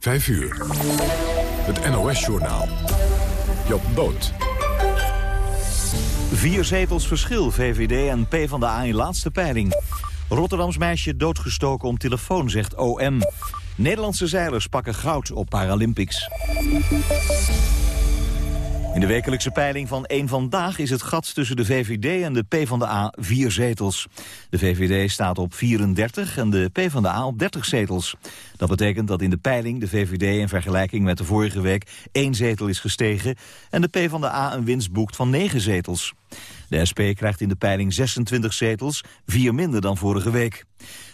5 uur. Het NOS-journaal. Job Boot. Vier zetels verschil, VVD en PvdA in laatste peiling. Rotterdams meisje doodgestoken om telefoon, zegt OM. Nederlandse zeilers pakken goud op Paralympics. In de wekelijkse peiling van één Vandaag is het gat tussen de VVD en de PvdA vier zetels. De VVD staat op 34 en de PvdA op 30 zetels. Dat betekent dat in de peiling de VVD in vergelijking met de vorige week één zetel is gestegen en de PvdA een winst boekt van negen zetels. De SP krijgt in de peiling 26 zetels, vier minder dan vorige week.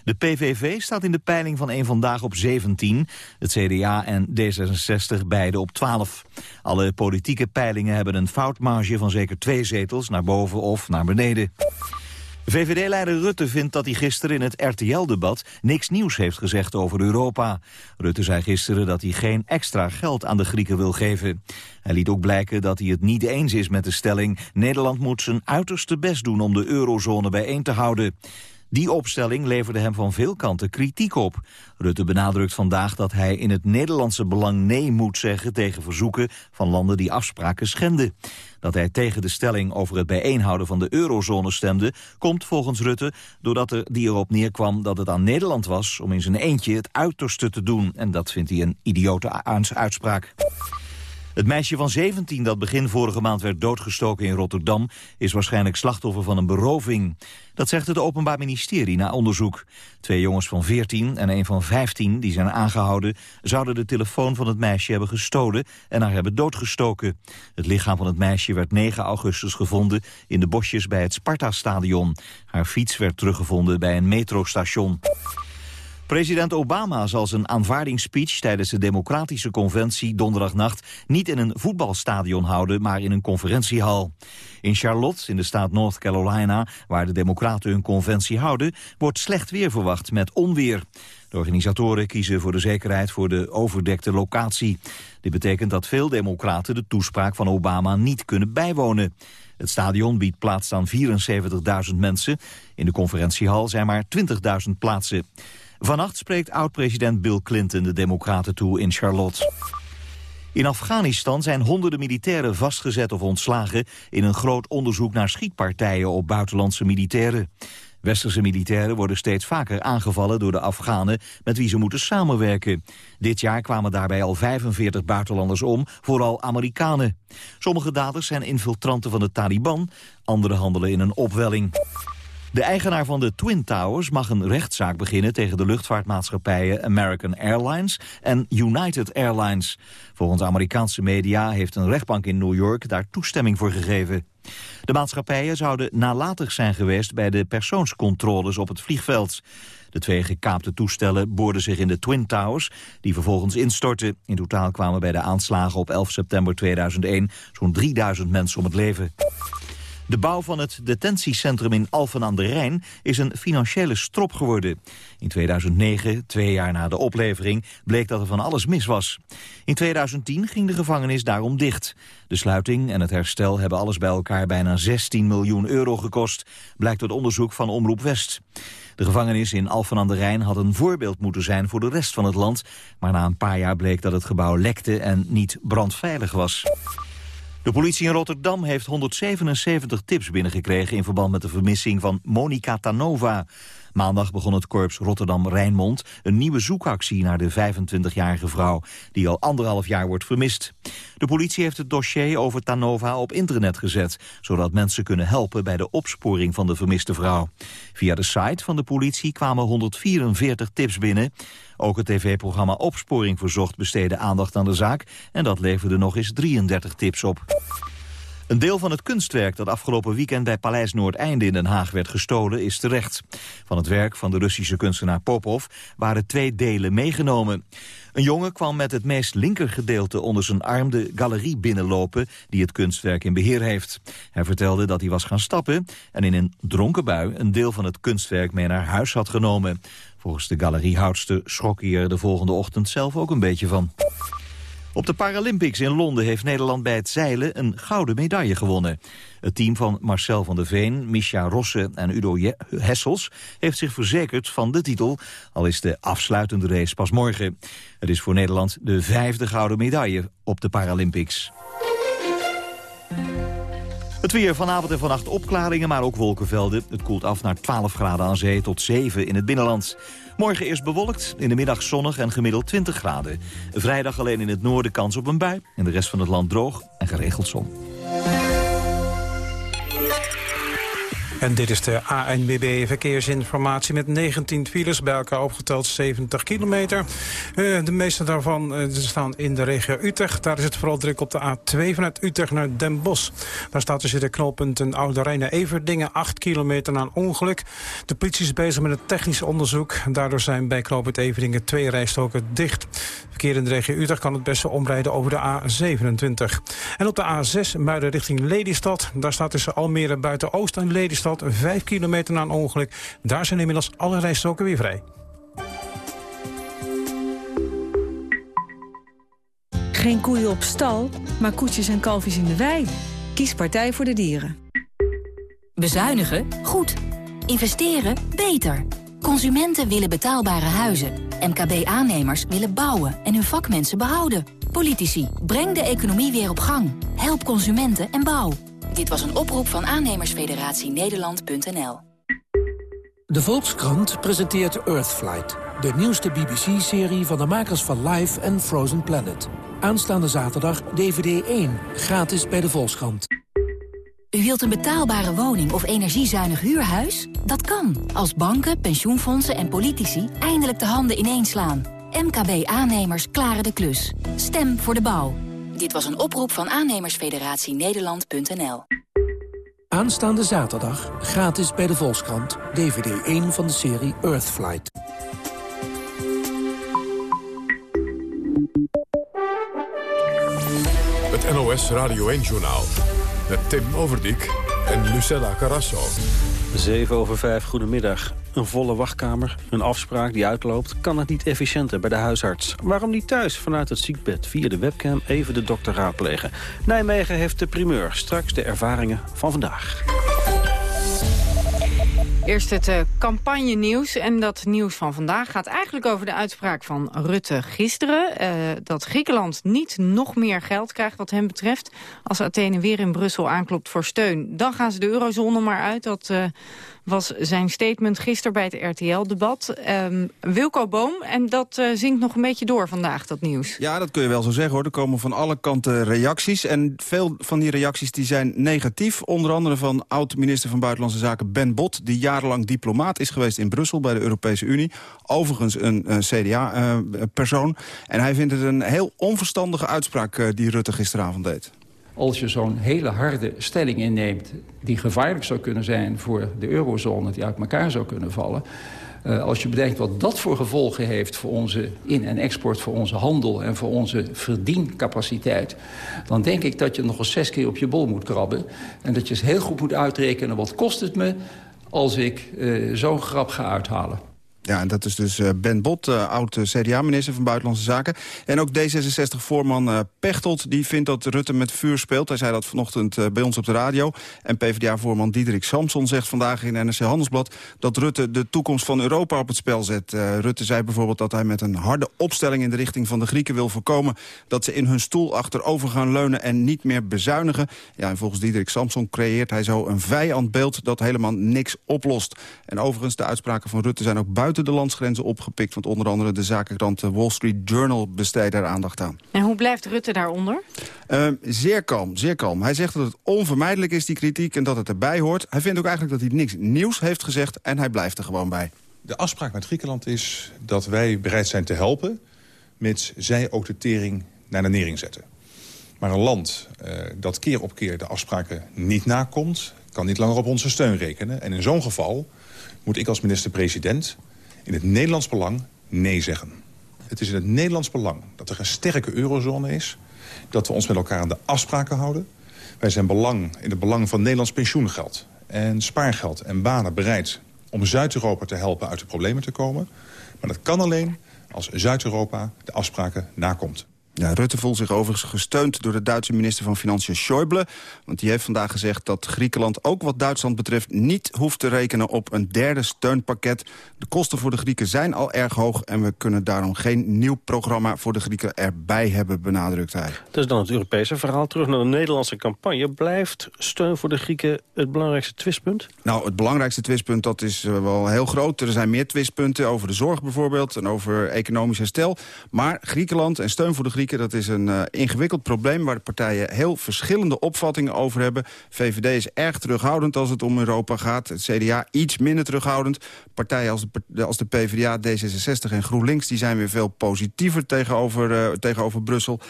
De PVV staat in de peiling van een vandaag op 17, het CDA en D66 beide op 12. Alle politieke peilingen hebben een foutmarge van zeker twee zetels naar boven of naar beneden. VVD-leider Rutte vindt dat hij gisteren in het RTL-debat niks nieuws heeft gezegd over Europa. Rutte zei gisteren dat hij geen extra geld aan de Grieken wil geven. Hij liet ook blijken dat hij het niet eens is met de stelling... Nederland moet zijn uiterste best doen om de eurozone bijeen te houden. Die opstelling leverde hem van veel kanten kritiek op. Rutte benadrukt vandaag dat hij in het Nederlandse belang nee moet zeggen tegen verzoeken van landen die afspraken schenden. Dat hij tegen de stelling over het bijeenhouden van de eurozone stemde, komt volgens Rutte doordat er die erop neerkwam dat het aan Nederland was om in zijn eentje het uiterste te doen. En dat vindt hij een idiote uitspraak. Het meisje van 17 dat begin vorige maand werd doodgestoken in Rotterdam... is waarschijnlijk slachtoffer van een beroving. Dat zegt het Openbaar Ministerie na onderzoek. Twee jongens van 14 en een van 15 die zijn aangehouden... zouden de telefoon van het meisje hebben gestolen en haar hebben doodgestoken. Het lichaam van het meisje werd 9 augustus gevonden... in de bosjes bij het Sparta-stadion. Haar fiets werd teruggevonden bij een metrostation. President Obama zal zijn aanvaardingsspeech tijdens de Democratische Conventie donderdagnacht niet in een voetbalstadion houden, maar in een conferentiehal. In Charlotte, in de staat North Carolina, waar de Democraten hun conventie houden, wordt slecht weer verwacht met onweer. De organisatoren kiezen voor de zekerheid voor de overdekte locatie. Dit betekent dat veel democraten de toespraak van Obama niet kunnen bijwonen. Het stadion biedt plaats aan 74.000 mensen. In de conferentiehal zijn maar 20.000 plaatsen. Vannacht spreekt oud-president Bill Clinton de democraten toe in Charlotte. In Afghanistan zijn honderden militairen vastgezet of ontslagen... in een groot onderzoek naar schietpartijen op buitenlandse militairen. Westerse militairen worden steeds vaker aangevallen door de Afghanen... met wie ze moeten samenwerken. Dit jaar kwamen daarbij al 45 buitenlanders om, vooral Amerikanen. Sommige daders zijn infiltranten van de Taliban, anderen handelen in een opwelling. De eigenaar van de Twin Towers mag een rechtszaak beginnen tegen de luchtvaartmaatschappijen American Airlines en United Airlines. Volgens Amerikaanse media heeft een rechtbank in New York daar toestemming voor gegeven. De maatschappijen zouden nalatig zijn geweest bij de persoonscontroles op het vliegveld. De twee gekaapte toestellen boorden zich in de Twin Towers, die vervolgens instortten. In totaal kwamen bij de aanslagen op 11 september 2001 zo'n 3000 mensen om het leven. De bouw van het detentiecentrum in Alphen aan de Rijn is een financiële strop geworden. In 2009, twee jaar na de oplevering, bleek dat er van alles mis was. In 2010 ging de gevangenis daarom dicht. De sluiting en het herstel hebben alles bij elkaar bijna 16 miljoen euro gekost, blijkt uit onderzoek van Omroep West. De gevangenis in Alphen aan de Rijn had een voorbeeld moeten zijn voor de rest van het land, maar na een paar jaar bleek dat het gebouw lekte en niet brandveilig was. De politie in Rotterdam heeft 177 tips binnengekregen... in verband met de vermissing van Monica Tanova. Maandag begon het korps Rotterdam-Rijnmond... een nieuwe zoekactie naar de 25-jarige vrouw... die al anderhalf jaar wordt vermist. De politie heeft het dossier over Tanova op internet gezet... zodat mensen kunnen helpen bij de opsporing van de vermiste vrouw. Via de site van de politie kwamen 144 tips binnen... Ook het tv-programma Opsporing Verzocht besteedde aandacht aan de zaak... en dat leverde nog eens 33 tips op. Een deel van het kunstwerk dat afgelopen weekend bij Paleis Noordeinde in Den Haag werd gestolen is terecht. Van het werk van de Russische kunstenaar Popov waren twee delen meegenomen. Een jongen kwam met het meest linkergedeelte onder zijn arm de galerie binnenlopen die het kunstwerk in beheer heeft. Hij vertelde dat hij was gaan stappen en in een dronken bui een deel van het kunstwerk mee naar huis had genomen. Volgens de galeriehoudster schrok hij er de volgende ochtend zelf ook een beetje van. Op de Paralympics in Londen heeft Nederland bij het zeilen een gouden medaille gewonnen. Het team van Marcel van der Veen, Misha Rosse en Udo Hessels heeft zich verzekerd van de titel, al is de afsluitende race pas morgen. Het is voor Nederland de vijfde gouden medaille op de Paralympics. Het weer vanavond en vannacht opklaringen, maar ook wolkenvelden. Het koelt af naar 12 graden aan zee tot 7 in het binnenland. Morgen eerst bewolkt, in de middag zonnig en gemiddeld 20 graden. Vrijdag alleen in het noorden kans op een bui. In de rest van het land droog en geregeld zon. En dit is de ANBB verkeersinformatie met 19 files, bij elkaar opgeteld 70 kilometer. Uh, de meeste daarvan uh, staan in de regio Utrecht. Daar is het vooral druk op de A2 vanuit Utrecht naar Den Bosch. Daar staat tussen de knooppunten Oude Rijn en Everdingen 8 kilometer na een ongeluk. De politie is bezig met een technisch onderzoek. Daardoor zijn bij knooppunt Everdingen twee rijstoken dicht. Verkeer in de regio Utrecht kan het beste omrijden over de A27. En op de A6 Muiden richting Lelystad. Daar staat tussen Almere buiten Oost en Lelystad Vijf 5 kilometer na een ongeluk. Daar zijn inmiddels alle rijstroken weer vrij. Geen koeien op stal, maar koetjes en kalfjes in de wei. Kies Partij voor de Dieren. Bezuinigen? Goed. Investeren? Beter. Consumenten willen betaalbare huizen. MKB-aannemers willen bouwen en hun vakmensen behouden. Politici, breng de economie weer op gang. Help consumenten en bouw. Dit was een oproep van aannemersfederatie Nederland.nl. De Volkskrant presenteert Earthflight, de nieuwste BBC-serie van de makers van Life en Frozen Planet. Aanstaande zaterdag DVD 1, gratis bij de Volkskrant. U wilt een betaalbare woning of energiezuinig huurhuis? Dat kan, als banken, pensioenfondsen en politici eindelijk de handen ineenslaan. MKB-aannemers klaren de klus. Stem voor de bouw. Dit was een oproep van aannemersfederatie Nederland.nl. Aanstaande zaterdag gratis bij de Volkskrant. DVD 1 van de serie Earthflight. Het NOS Radio 1-journaal. Met Tim Overdijk en Lucella Carrasso. 7 over 5, goedemiddag. Een volle wachtkamer, een afspraak die uitloopt... kan het niet efficiënter bij de huisarts. Waarom niet thuis vanuit het ziekbed via de webcam even de dokter raadplegen? Nijmegen heeft de primeur. Straks de ervaringen van vandaag. Eerst het uh, campagne-nieuws. En dat nieuws van vandaag gaat eigenlijk over de uitspraak van Rutte gisteren. Uh, dat Griekenland niet nog meer geld krijgt wat hem betreft. Als Athene weer in Brussel aanklopt voor steun... dan gaan ze de eurozone maar uit. Dat uh, was zijn statement gisteren bij het RTL-debat. Um, Wilco Boom, en dat uh, zingt nog een beetje door vandaag, dat nieuws. Ja, dat kun je wel zo zeggen hoor. Er komen van alle kanten reacties. En veel van die reacties die zijn negatief. Onder andere van oud-minister van Buitenlandse Zaken Ben Bot... die jarenlang diplomaat is geweest in Brussel bij de Europese Unie. Overigens een, een CDA-persoon. Uh, en hij vindt het een heel onverstandige uitspraak die Rutte gisteravond deed als je zo'n hele harde stelling inneemt... die gevaarlijk zou kunnen zijn voor de eurozone, die uit elkaar zou kunnen vallen... Uh, als je bedenkt wat dat voor gevolgen heeft voor onze in- en export... voor onze handel en voor onze verdiencapaciteit... dan denk ik dat je nog eens zes keer op je bol moet krabben... en dat je eens heel goed moet uitrekenen wat kost het me... als ik uh, zo'n grap ga uithalen. Ja, en dat is dus uh, Ben Bot, uh, oud-CDA-minister van Buitenlandse Zaken. En ook D66-voorman uh, Pechtold, die vindt dat Rutte met vuur speelt. Hij zei dat vanochtend bij ons op de radio. En PvdA-voorman Diederik Samson zegt vandaag in NRC Handelsblad... dat Rutte de toekomst van Europa op het spel zet. Rutte zei bijvoorbeeld dat hij met een harde opstelling in de richting van de Grieken wil voorkomen... dat ze in hun stoel achterover gaan leunen en niet meer bezuinigen. Ja, en volgens Diederik Samson creëert hij zo een vijandbeeld dat helemaal niks oplost. En overigens, de uitspraken van Rutte zijn ook buiten de landsgrenzen opgepikt. Want onder andere de zakenkrant Wall Street Journal besteedt daar aandacht aan. En hoe blijft Rutte daaronder? Uh, zeer kalm, zeer kalm. Hij zegt dat het onvermijdelijk is, die kritiek, en dat het erbij hoort. Hij vindt ook eigenlijk dat hij niks nieuws heeft gezegd en hij blijft er gewoon bij. De afspraak met Griekenland is dat wij bereid zijn te helpen... mits zij ook de tering naar de nering zetten. Maar een land uh, dat keer op keer de afspraken niet nakomt... kan niet langer op onze steun rekenen. En in zo'n geval moet ik als minister-president in het Nederlands belang nee zeggen. Het is in het Nederlands belang dat er een sterke eurozone is... dat we ons met elkaar aan de afspraken houden. Wij zijn belang, in het belang van Nederlands pensioengeld... en spaargeld en banen bereid om Zuid-Europa te helpen uit de problemen te komen. Maar dat kan alleen als Zuid-Europa de afspraken nakomt. Ja, Rutte voelt zich overigens gesteund door de Duitse minister van Financiën Schäuble. Want die heeft vandaag gezegd dat Griekenland ook wat Duitsland betreft... niet hoeft te rekenen op een derde steunpakket. De kosten voor de Grieken zijn al erg hoog... en we kunnen daarom geen nieuw programma voor de Grieken erbij hebben, benadrukt hij. Dat is dan het Europese verhaal. Terug naar de Nederlandse campagne. Blijft steun voor de Grieken het belangrijkste twistpunt? Nou, het belangrijkste twistpunt dat is eh, wel heel groot. Er zijn meer twistpunten over de zorg bijvoorbeeld... en over economisch herstel. Maar Griekenland en steun voor de Grieken dat is een uh, ingewikkeld probleem waar de partijen heel verschillende opvattingen over hebben. VVD is erg terughoudend als het om Europa gaat. Het CDA iets minder terughoudend. Partijen als de, als de PvdA, D66 en GroenLinks... die zijn weer veel positiever tegenover, uh, tegenover Brussel.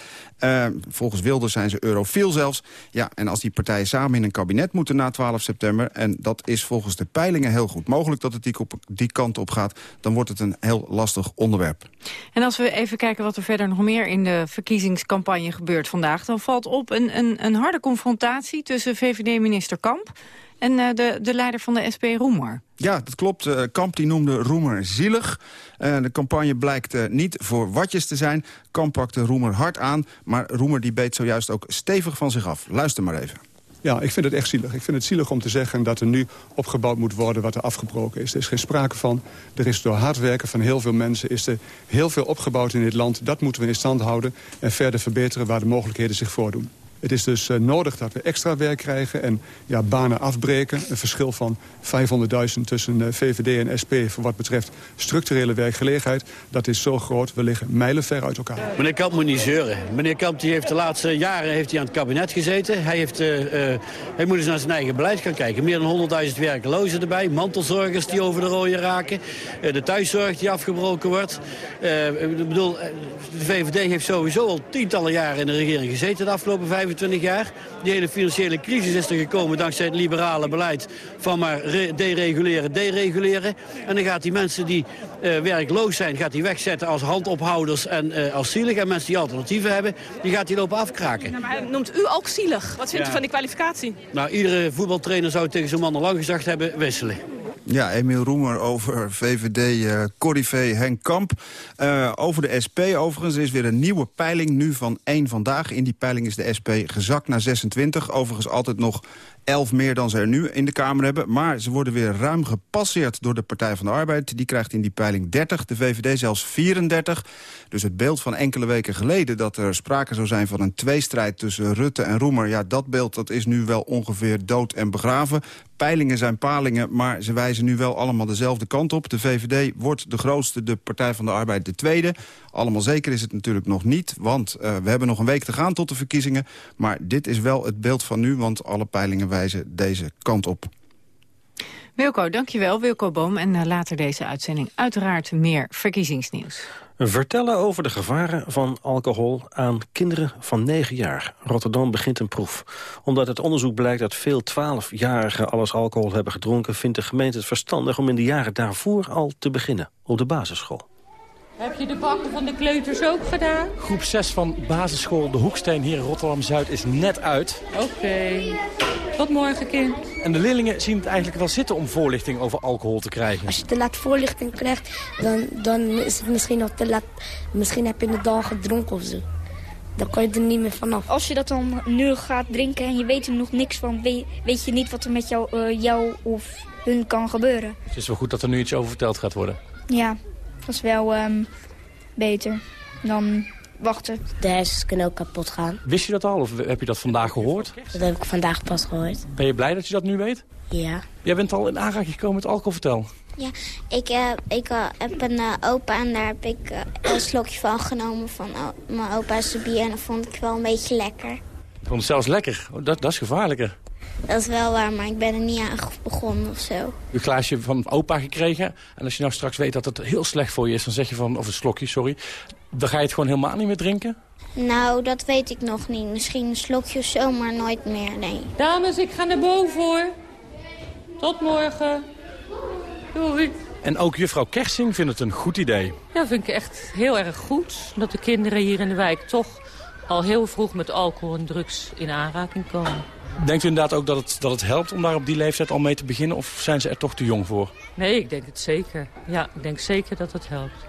Uh, volgens Wilders zijn ze eurofiel zelfs. Ja, en als die partijen samen in een kabinet moeten na 12 september... en dat is volgens de peilingen heel goed mogelijk dat het die, die kant op gaat... dan wordt het een heel lastig onderwerp. En als we even kijken wat er verder nog meer in de verkiezingscampagne gebeurt vandaag... dan valt op een, een, een harde confrontatie tussen VVD-minister Kamp... en uh, de, de leider van de SP, Roemer. Ja, dat klopt. Uh, Kamp die noemde Roemer zielig. Uh, de campagne blijkt niet voor watjes te zijn. Kamp pakte Roemer hard aan, maar Roemer die beet zojuist ook stevig van zich af. Luister maar even. Ja, ik vind het echt zielig. Ik vind het zielig om te zeggen dat er nu opgebouwd moet worden wat er afgebroken is. Er is geen sprake van. Er is door hard werken van heel veel mensen is er heel veel opgebouwd in dit land. Dat moeten we in stand houden en verder verbeteren waar de mogelijkheden zich voordoen. Het is dus uh, nodig dat we extra werk krijgen en ja, banen afbreken. Een verschil van 500.000 tussen uh, VVD en SP voor wat betreft structurele werkgelegenheid. Dat is zo groot, we liggen mijlenver uit elkaar. Meneer Kamp moet niet zeuren. Meneer Kamp die heeft de laatste jaren heeft hij aan het kabinet gezeten. Hij, heeft, uh, hij moet eens naar zijn eigen beleid gaan kijken. Meer dan 100.000 werklozen erbij. Mantelzorgers die over de rode raken. de thuiszorg die afgebroken wordt. ik bedoel, de VVD heeft sowieso al tientallen jaren in de regering gezeten de afgelopen vijf 25 jaar. Die hele financiële crisis is er gekomen dankzij het liberale beleid van maar dereguleren, dereguleren. En dan gaat die mensen die uh, werkloos zijn, gaat hij wegzetten als handophouders en uh, als zielig. En mensen die alternatieven hebben, die gaat hij lopen afkraken. Nou, maar noemt u ook zielig? Wat vindt ja. u van die kwalificatie? Nou, iedere voetbaltrainer zou tegen zo'n man al lang gezegd hebben, wisselen. Ja, Emiel Roemer over VVD uh, Corrivé Henk Kamp. Uh, over de SP overigens is weer een nieuwe peiling nu van één vandaag. In die peiling is de SP gezakt naar 26. Overigens altijd nog 11 meer dan ze er nu in de Kamer hebben. Maar ze worden weer ruim gepasseerd door de Partij van de Arbeid. Die krijgt in die peiling 30, de VVD zelfs 34. Dus het beeld van enkele weken geleden... dat er sprake zou zijn van een tweestrijd tussen Rutte en Roemer... ja, dat beeld dat is nu wel ongeveer dood en begraven. Peilingen zijn palingen, maar ze wijzen nu wel allemaal dezelfde kant op. De VVD wordt de grootste, de Partij van de Arbeid de tweede. Allemaal zeker is het natuurlijk nog niet, want uh, we hebben nog een week te gaan tot de verkiezingen. Maar dit is wel het beeld van nu, want alle peilingen wijzen deze kant op. Wilco, dankjewel. Wilco Boom. En uh, later deze uitzending uiteraard meer verkiezingsnieuws. Vertellen over de gevaren van alcohol aan kinderen van 9 jaar. Rotterdam begint een proef. Omdat het onderzoek blijkt dat veel 12-jarigen alles alcohol hebben gedronken... vindt de gemeente het verstandig om in de jaren daarvoor al te beginnen. Op de basisschool. Heb je de bakken van de kleuters ook gedaan? Groep 6 van basisschool De Hoekstein hier in Rotterdam-Zuid is net uit. Oké. Okay. Tot morgen, kind. En de leerlingen zien het eigenlijk wel zitten om voorlichting over alcohol te krijgen. Als je te laat voorlichting krijgt, dan, dan is het misschien nog te laat. Misschien heb je het al gedronken of zo. Dan kan je er niet meer vanaf. Als je dat dan nu gaat drinken en je weet er nog niks van... weet, weet je niet wat er met jou, uh, jou of hun kan gebeuren. Het is wel goed dat er nu iets over verteld gaat worden. Ja, dat is wel um, beter dan wachten. De hersens kunnen ook kapot gaan. Wist je dat al of heb je dat vandaag gehoord? Dat heb ik vandaag pas gehoord. Ben je blij dat je dat nu weet? Ja. Jij bent al in aanraking gekomen met alcohol, vertel. Ja, ik, uh, ik uh, heb een uh, opa en daar heb ik een slokje van genomen van mijn opa's bier. En dat vond ik wel een beetje lekker. Je vond het zelfs lekker? Oh, dat, dat is gevaarlijker. Dat is wel waar, maar ik ben er niet aan begonnen of zo. Een glaasje van opa gekregen. En als je nou straks weet dat het heel slecht voor je is, dan zeg je van... Of een slokje, sorry. Dan ga je het gewoon helemaal niet meer drinken? Nou, dat weet ik nog niet. Misschien een slokje of zo, maar nooit meer, nee. Dames, ik ga naar boven hoor. Tot morgen. Doei. En ook juffrouw Kersing vindt het een goed idee. Ja, vind ik echt heel erg goed. Dat de kinderen hier in de wijk toch al heel vroeg met alcohol en drugs in aanraking komen. Denkt u inderdaad ook dat het, dat het helpt om daar op die leeftijd al mee te beginnen? Of zijn ze er toch te jong voor? Nee, ik denk het zeker. Ja, ik denk zeker dat het helpt.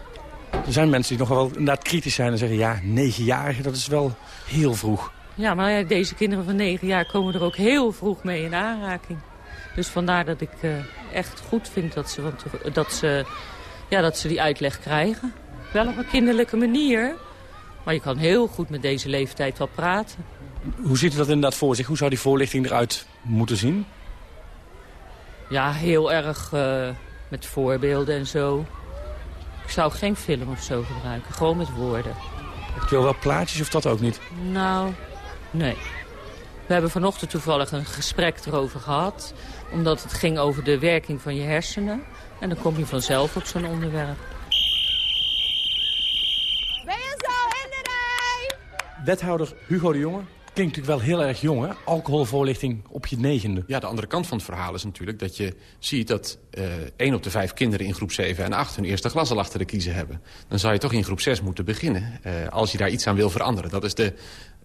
Er zijn mensen die nog wel inderdaad kritisch zijn en zeggen... ja, negenjarige, dat is wel heel vroeg. Ja, maar ja, deze kinderen van negen jaar komen er ook heel vroeg mee in aanraking. Dus vandaar dat ik uh, echt goed vind dat ze, want, dat, ze, ja, dat ze die uitleg krijgen. Wel op een kinderlijke manier. Maar je kan heel goed met deze leeftijd wel praten. Hoe ziet u dat inderdaad voor zich? Hoe zou die voorlichting eruit moeten zien? Ja, heel erg uh, met voorbeelden en zo. Ik zou geen film of zo gebruiken, gewoon met woorden. Ik wil wel plaatjes of dat ook niet? Nou, nee. We hebben vanochtend toevallig een gesprek erover gehad. Omdat het ging over de werking van je hersenen. En dan kom je vanzelf op zo'n onderwerp. Ben je zo in de rij? Wethouder Hugo de Jonge klinkt natuurlijk wel heel erg jong, hè? Alcoholvoorlichting op je negende. Ja, de andere kant van het verhaal is natuurlijk dat je ziet... dat uh, op de vijf kinderen in groep 7 en 8 hun eerste glas al achter de kiezen hebben. Dan zou je toch in groep 6 moeten beginnen, uh, als je daar iets aan wil veranderen. Dat is de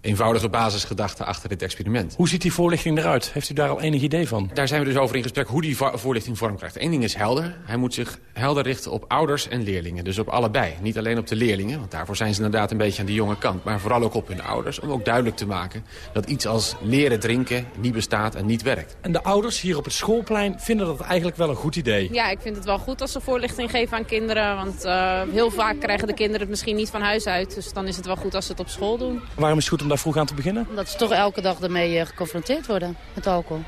eenvoudige basisgedachte achter dit experiment. Hoe ziet die voorlichting eruit? Heeft u daar al enig idee van? Daar zijn we dus over in gesprek hoe die voorlichting vorm krijgt. Eén ding is helder. Hij moet zich helder richten op ouders en leerlingen. Dus op allebei. Niet alleen op de leerlingen, want daarvoor zijn ze inderdaad een beetje aan de jonge kant. Maar vooral ook op hun ouders. Om ook duidelijk te maken dat iets als leren drinken niet bestaat en niet werkt. En de ouders hier op het schoolplein vinden dat eigenlijk wel een goed idee. Ja, ik vind het wel goed als ze voorlichting geven aan kinderen. Want uh, heel vaak krijgen de kinderen het misschien niet van huis uit. Dus dan is het wel goed als ze het op school doen. Waarom is het goed om daar vroeg aan te beginnen? Omdat ze toch elke dag ermee geconfronteerd worden met alcohol.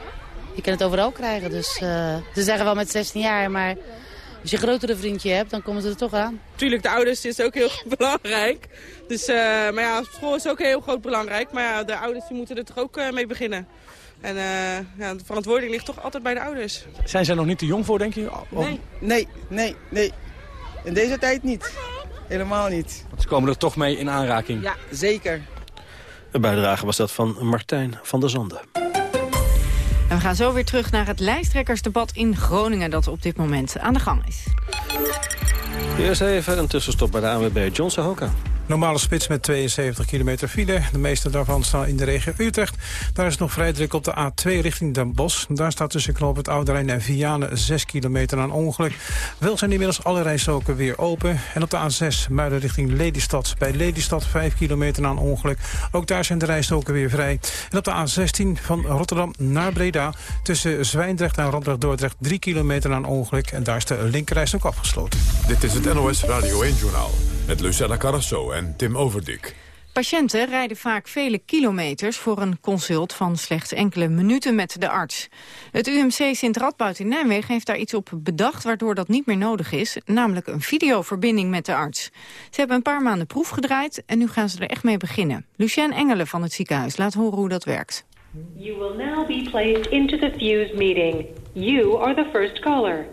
Je kan het overal krijgen, dus uh, ze zeggen wel met 16 jaar, maar als je een grotere vriendje hebt, dan komen ze er toch aan. Tuurlijk, de ouders is ook heel belangrijk. Dus, uh, maar ja, school is ook heel groot belangrijk. Maar ja, de ouders die moeten er toch ook uh, mee beginnen. En ja, de verantwoording ligt toch altijd bij de ouders. Zijn zij nog niet te jong voor, denk je? Of... Nee, nee, nee, nee. In deze tijd niet. Helemaal niet. Want ze komen er toch mee in aanraking? Ja, zeker. Een bijdrage was dat van Martijn van der Zanden. En we gaan zo weer terug naar het lijsttrekkersdebat in Groningen... dat op dit moment aan de gang is. Eerst even een tussenstop bij de ANWB John Sahoka. Normale spits met 72 kilometer file. De meeste daarvan staan in de regio Utrecht. Daar is nog vrij druk op de A2 richting Den Bosch. Daar staat tussen knoop het Oude Rijn en Vianen 6 kilometer aan ongeluk. Wel zijn inmiddels alle rijstroken weer open. En op de A6 Muiden richting Lelystad. Bij Lelystad 5 kilometer aan ongeluk. Ook daar zijn de rijstroken weer vrij. En op de A16 van Rotterdam naar Breda. Tussen Zwijndrecht en Randrecht-Dordrecht 3 kilometer aan ongeluk. En daar is de linkerrijstrook afgesloten. Dit is het NOS Radio 1-journaal met Lucella Carrasso en Tim Overdik. Patiënten rijden vaak vele kilometers voor een consult van slechts enkele minuten met de arts. Het UMC Sint-Radboud in Nijmegen heeft daar iets op bedacht waardoor dat niet meer nodig is, namelijk een videoverbinding met de arts. Ze hebben een paar maanden proef gedraaid en nu gaan ze er echt mee beginnen. Lucien Engelen van het ziekenhuis laat horen hoe dat werkt. You will now be placed into the Fuse meeting. You are the first caller.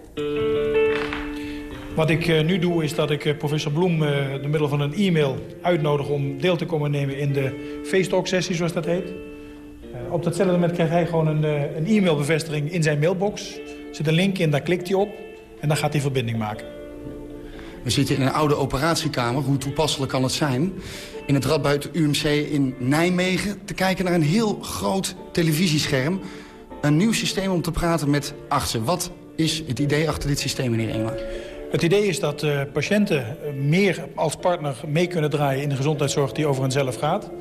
Wat ik uh, nu doe is dat ik uh, professor Bloem uh, door middel van een e-mail uitnodig om deel te komen nemen in de FaceTalk-sessie, zoals dat heet. op datzelfde moment krijgt hij gewoon een, e-mailbevestiging in zijn mailbox. Er zit een link in, daar klikt hij op en dan gaat hij verbinding maken. We zitten in een oude operatiekamer, hoe toepasselijk kan het zijn... in het Radboud UMC in Nijmegen te kijken naar een heel groot televisiescherm. Een nieuw systeem om te praten met artsen. Wat is het idee achter dit systeem, meneer Engelaar? Het idee is dat uh, patiënten meer als partner mee kunnen draaien in de gezondheidszorg die over henzelf gaat.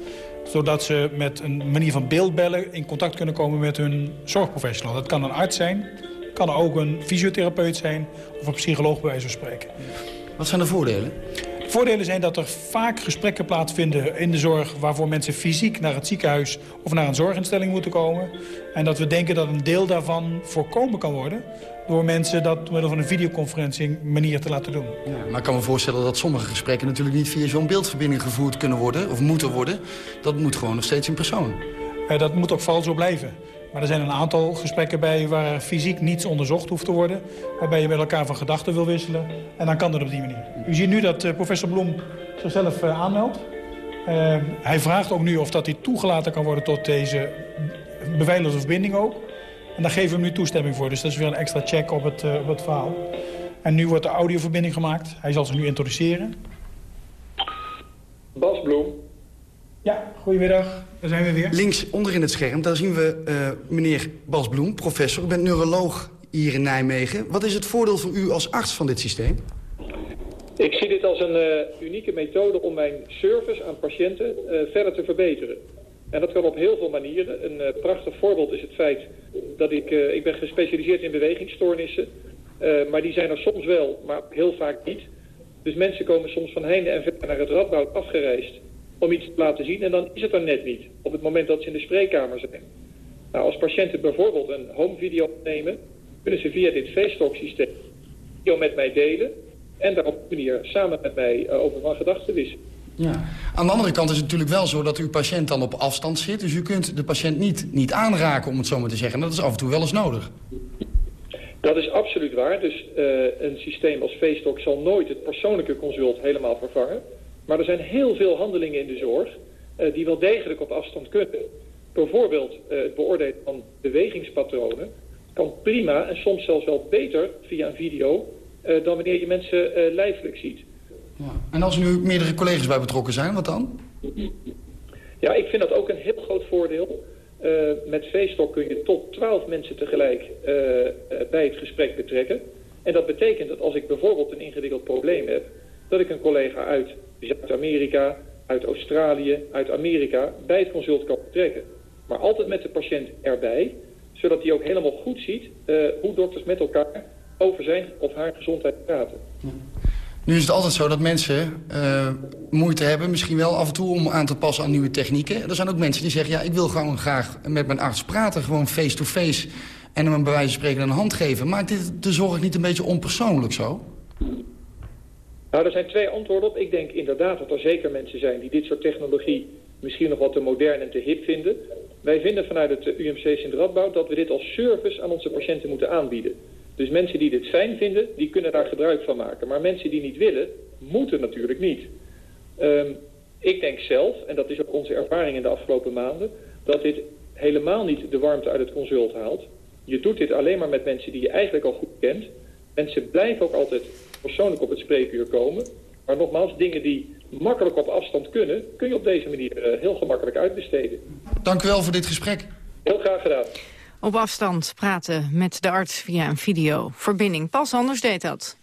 Zodat ze met een manier van beeldbellen in contact kunnen komen met hun zorgprofessional. Dat kan een arts zijn, kan ook een fysiotherapeut zijn of een psycholoog bij wijze van spreken. Wat zijn de voordelen? De voordelen zijn dat er vaak gesprekken plaatsvinden in de zorg... waarvoor mensen fysiek naar het ziekenhuis of naar een zorginstelling moeten komen. En dat we denken dat een deel daarvan voorkomen kan worden door mensen dat door middel van een videoconferencing manier te laten doen. Ja, maar ik kan me voorstellen dat sommige gesprekken natuurlijk niet via zo'n beeldverbinding gevoerd kunnen worden, of moeten worden. Dat moet gewoon nog steeds in persoon. Uh, dat moet ook vooral zo blijven. Maar er zijn een aantal gesprekken bij waar fysiek niets onderzocht hoeft te worden. Waarbij je met elkaar van gedachten wil wisselen. En dan kan dat op die manier. U ziet nu dat uh, professor Bloem zichzelf uh, aanmeldt. hij vraagt ook nu of dat hij toegelaten kan worden tot deze beveiligde verbinding ook. En daar geven we hem nu toestemming voor. Dus dat is weer een extra check op het, uh, op het verhaal. En nu wordt de audioverbinding gemaakt. Hij zal zich nu introduceren. Bas Bloem. Ja, goedemiddag. Daar zijn we weer. Links onder in het scherm, daar zien we uh, meneer Bas Bloem, professor. U bent neuroloog hier in Nijmegen. Wat is het voordeel voor u als arts van dit systeem? Ik zie dit als een uh, unieke methode om mijn service aan patiënten uh, verder te verbeteren. En dat kan op heel veel manieren. Een uh, prachtig voorbeeld is het feit dat ik... ik ben gespecialiseerd in bewegingsstoornissen. maar die zijn er soms wel, maar heel vaak niet. Dus mensen komen soms van heinde en verder naar het Radboud afgereisd... om iets te laten zien en dan is het er net niet. Op het moment dat ze in de spreekkamer zijn. Nou, als patiënten bijvoorbeeld een home video nemen... kunnen ze via dit FaceTalk systeem video met mij delen en daar op die manier samen met mij uh, over van gedachten wisselen. Ja. Aan de andere kant is het natuurlijk wel zo dat uw patiënt dan op afstand zit. Dus u kunt de patiënt niet, niet aanraken, om het zo maar te zeggen. En dat is af en toe wel eens nodig. Dat is absoluut waar. Dus uh, een systeem als FaceTalk zal nooit het persoonlijke consult helemaal vervangen. Maar er zijn heel veel handelingen in de zorg uh, die wel degelijk op afstand kunnen. Bijvoorbeeld het beoordelen van bewegingspatronen kan prima en soms zelfs wel beter via een video uh, dan wanneer je mensen lijfelijk ziet. Ja. En als er nu meerdere collega's bij betrokken zijn, wat dan? Ja, ik vind dat ook een heel groot voordeel. Met Facebook kun je tot 12 mensen tegelijk bij het gesprek betrekken. En dat betekent dat als ik bijvoorbeeld een ingewikkeld probleem heb... dat ik een collega uit Zuid-Amerika, uit Australië, uit Amerika... bij het consult kan betrekken. Maar altijd met de patiënt erbij zodat hij ook helemaal goed ziet uh, hoe dokters met elkaar over zijn of haar gezondheid praten. Nu is het altijd zo dat mensen uh, moeite hebben, misschien wel af en toe om aan te passen aan nieuwe technieken. Er zijn ook mensen die zeggen, ja, ik wil gewoon graag met mijn arts praten, gewoon face-to-face. en hem bij wijze van spreken een hand geven. Maakt dit de zorg niet een beetje onpersoonlijk zo? Nou, er zijn twee antwoorden op. Ik denk inderdaad dat er zeker mensen zijn die dit soort technologie misschien nog wat te modern en te hip vinden. Wij vinden vanuit het UMC Sint-Radboud dat we dit als service aan onze patiënten moeten aanbieden. Dus mensen die dit fijn vinden, die kunnen daar gebruik van maken. Maar mensen die niet willen, moeten natuurlijk niet. Um, ik denk zelf, en dat is ook onze ervaring in de afgelopen maanden... dat dit helemaal niet de warmte uit het consult haalt. Je doet dit alleen maar met mensen die je eigenlijk al goed kent. Mensen blijven ook altijd persoonlijk op het spreekuur komen. Maar nogmaals, dingen die makkelijk op afstand kunnen... kun je op deze manier uh, heel gemakkelijk uitbesteden. Dank u wel voor dit gesprek. Heel graag gedaan. Op afstand praten met de arts via een videoverbinding. Pas anders deed dat.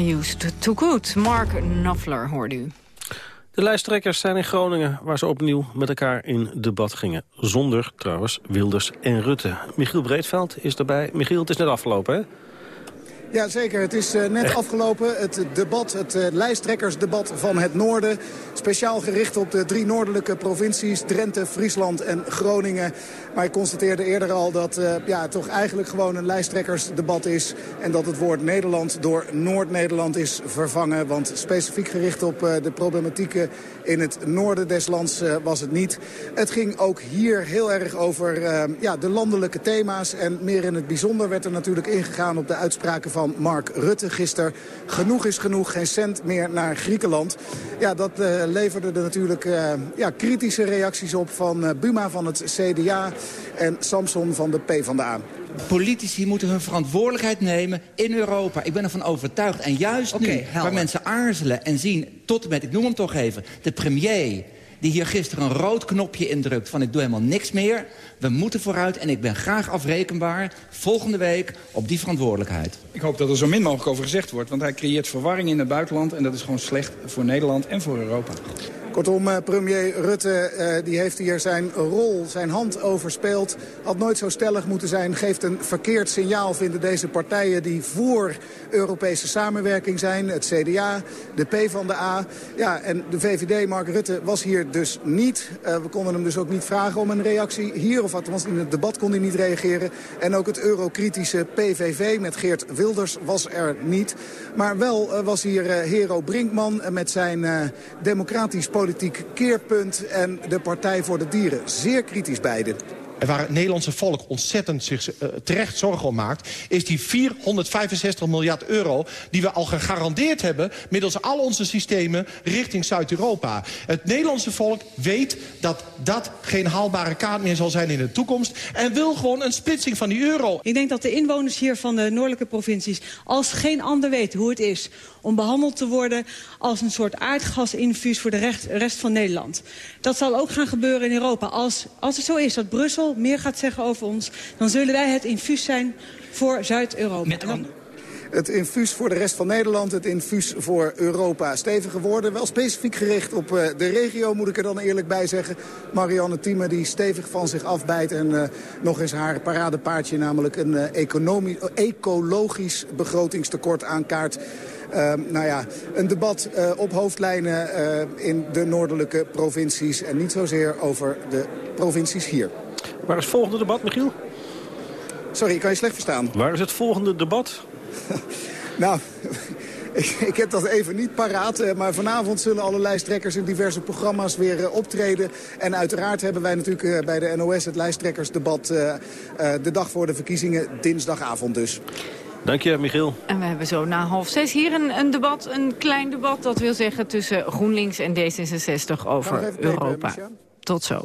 I used to good. Mark Knopfler hoorde u. De lijsttrekkers zijn in Groningen, waar ze opnieuw met elkaar in debat gingen. Zonder, trouwens, Wilders en Rutte. Michiel Breedveld is erbij. Michiel, het is net afgelopen, hè? Ja, zeker. Het is uh, net afgelopen. Het debat, het uh, lijsttrekkersdebat van het noorden. Speciaal gericht op de drie noordelijke provincies. Drenthe, Friesland en Groningen. Maar ik constateerde eerder al dat uh, ja, het toch eigenlijk gewoon een lijsttrekkersdebat is. En dat het woord Nederland door Noord-Nederland is vervangen. Want specifiek gericht op de problematieken in het noorden des lands was het niet. Het ging ook hier heel erg over ja, de landelijke thema's. En meer in het bijzonder werd er natuurlijk ingegaan op de uitspraken van van Mark Rutte gisteren. Genoeg is genoeg, geen cent meer naar Griekenland. Ja, dat uh, leverde er natuurlijk uh, ja, kritische reacties op van uh, Buma van het CDA en Samson van de PvdA. Politici moeten hun verantwoordelijkheid nemen in Europa. Ik ben ervan overtuigd. En juist okay, nu, helder. waar mensen aarzelen en zien... tot en met, ik noem hem toch even, de premier die hier gisteren een rood knopje indrukt van ik doe helemaal niks meer. We moeten vooruit en ik ben graag afrekenbaar volgende week op die verantwoordelijkheid. Ik hoop dat er zo min mogelijk over gezegd wordt, want hij creëert verwarring in het buitenland... en dat is gewoon slecht voor Nederland en voor Europa. Kortom, eh, premier Rutte uh, die heeft hier zijn rol, zijn hand overspeeld. Had nooit zo stellig moeten zijn. Geeft een verkeerd signaal, vinden deze partijen die voor Europese samenwerking zijn. Het CDA, de PvdA. Ja, en de VVD, Mark Rutte, was hier dus niet. Uh, we konden hem dus ook niet vragen om een reactie hier. Of althans, in het debat kon hij niet reageren. En ook het eurokritische PVV met Geert Wilders was er niet. Maar wel was hier Hero Brinkman met zijn democratisch politiek keerpunt en de Partij voor de Dieren. Zeer kritisch beide. En waar het Nederlandse volk ontzettend zich uh, terecht zorgen om maakt... is die 465 miljard euro die we al gegarandeerd hebben... middels al onze systemen richting Zuid-Europa. Het Nederlandse volk weet dat dat geen haalbare kaart meer zal zijn in de toekomst... en wil gewoon een splitsing van die euro. Ik denk dat de inwoners hier van de noordelijke provincies... als geen ander weten hoe het is om behandeld te worden als een soort aardgasinfuus voor de rest, rest van Nederland. Dat zal ook gaan gebeuren in Europa. Als, als het zo is dat Brussel meer gaat zeggen over ons... dan zullen wij het infuus zijn voor Zuid-Europa. Het infuus voor de rest van Nederland, het infuus voor Europa. Stevige woorden, wel specifiek gericht op uh, de regio, moet ik er dan eerlijk bij zeggen. Marianne Thieme die stevig van zich afbijt en uh, nog eens haar paradepaardje... namelijk een uh, ecologisch begrotingstekort aankaart. Uh, nou ja, een debat uh, op hoofdlijnen uh, in de noordelijke provincies... en niet zozeer over de provincies hier. Waar is het volgende debat, Michiel? Sorry, kan je slecht verstaan? Waar is het volgende debat? nou... Ik, ik, heb dat even niet paraat, maar vanavond zullen alle lijsttrekkers in diverse programma's weer optreden. En uiteraard hebben wij natuurlijk bij de NOS het lijsttrekkersdebat de dag voor de verkiezingen, dinsdagavond dus. Dank je, Michiel. En we hebben zo na half zes hier een, een debat, een klein debat. Dat wil zeggen tussen GroenLinks en D66 over Europa. Tot zo.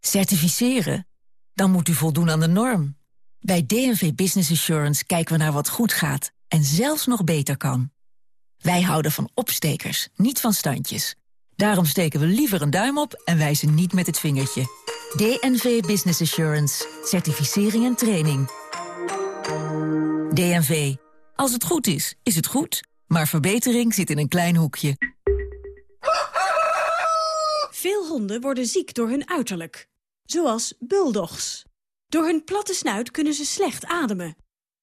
Certificeren? Dan moet u voldoen aan de norm. Bij DNV Business Assurance kijken we naar wat goed gaat en zelfs nog beter kan. Wij houden van opstekers, niet van standjes. Daarom steken we liever een duim op en wijzen niet met het vingertje. DNV Business Assurance. Certificering en training. DNV. Als het goed is, is het goed. Maar verbetering zit in een klein hoekje. Veel honden worden ziek door hun uiterlijk. Zoals bulldogs. Door hun platte snuit kunnen ze slecht ademen.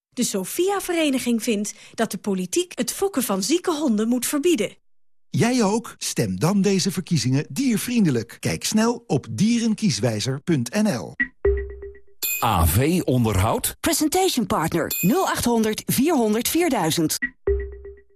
De Sophia-vereniging vindt dat de politiek het fokken van zieke honden moet verbieden. Jij ook? Stem dan deze verkiezingen diervriendelijk. Kijk snel op dierenkieswijzer.nl. AV Onderhoud? Presentation Partner 0800 400 4000.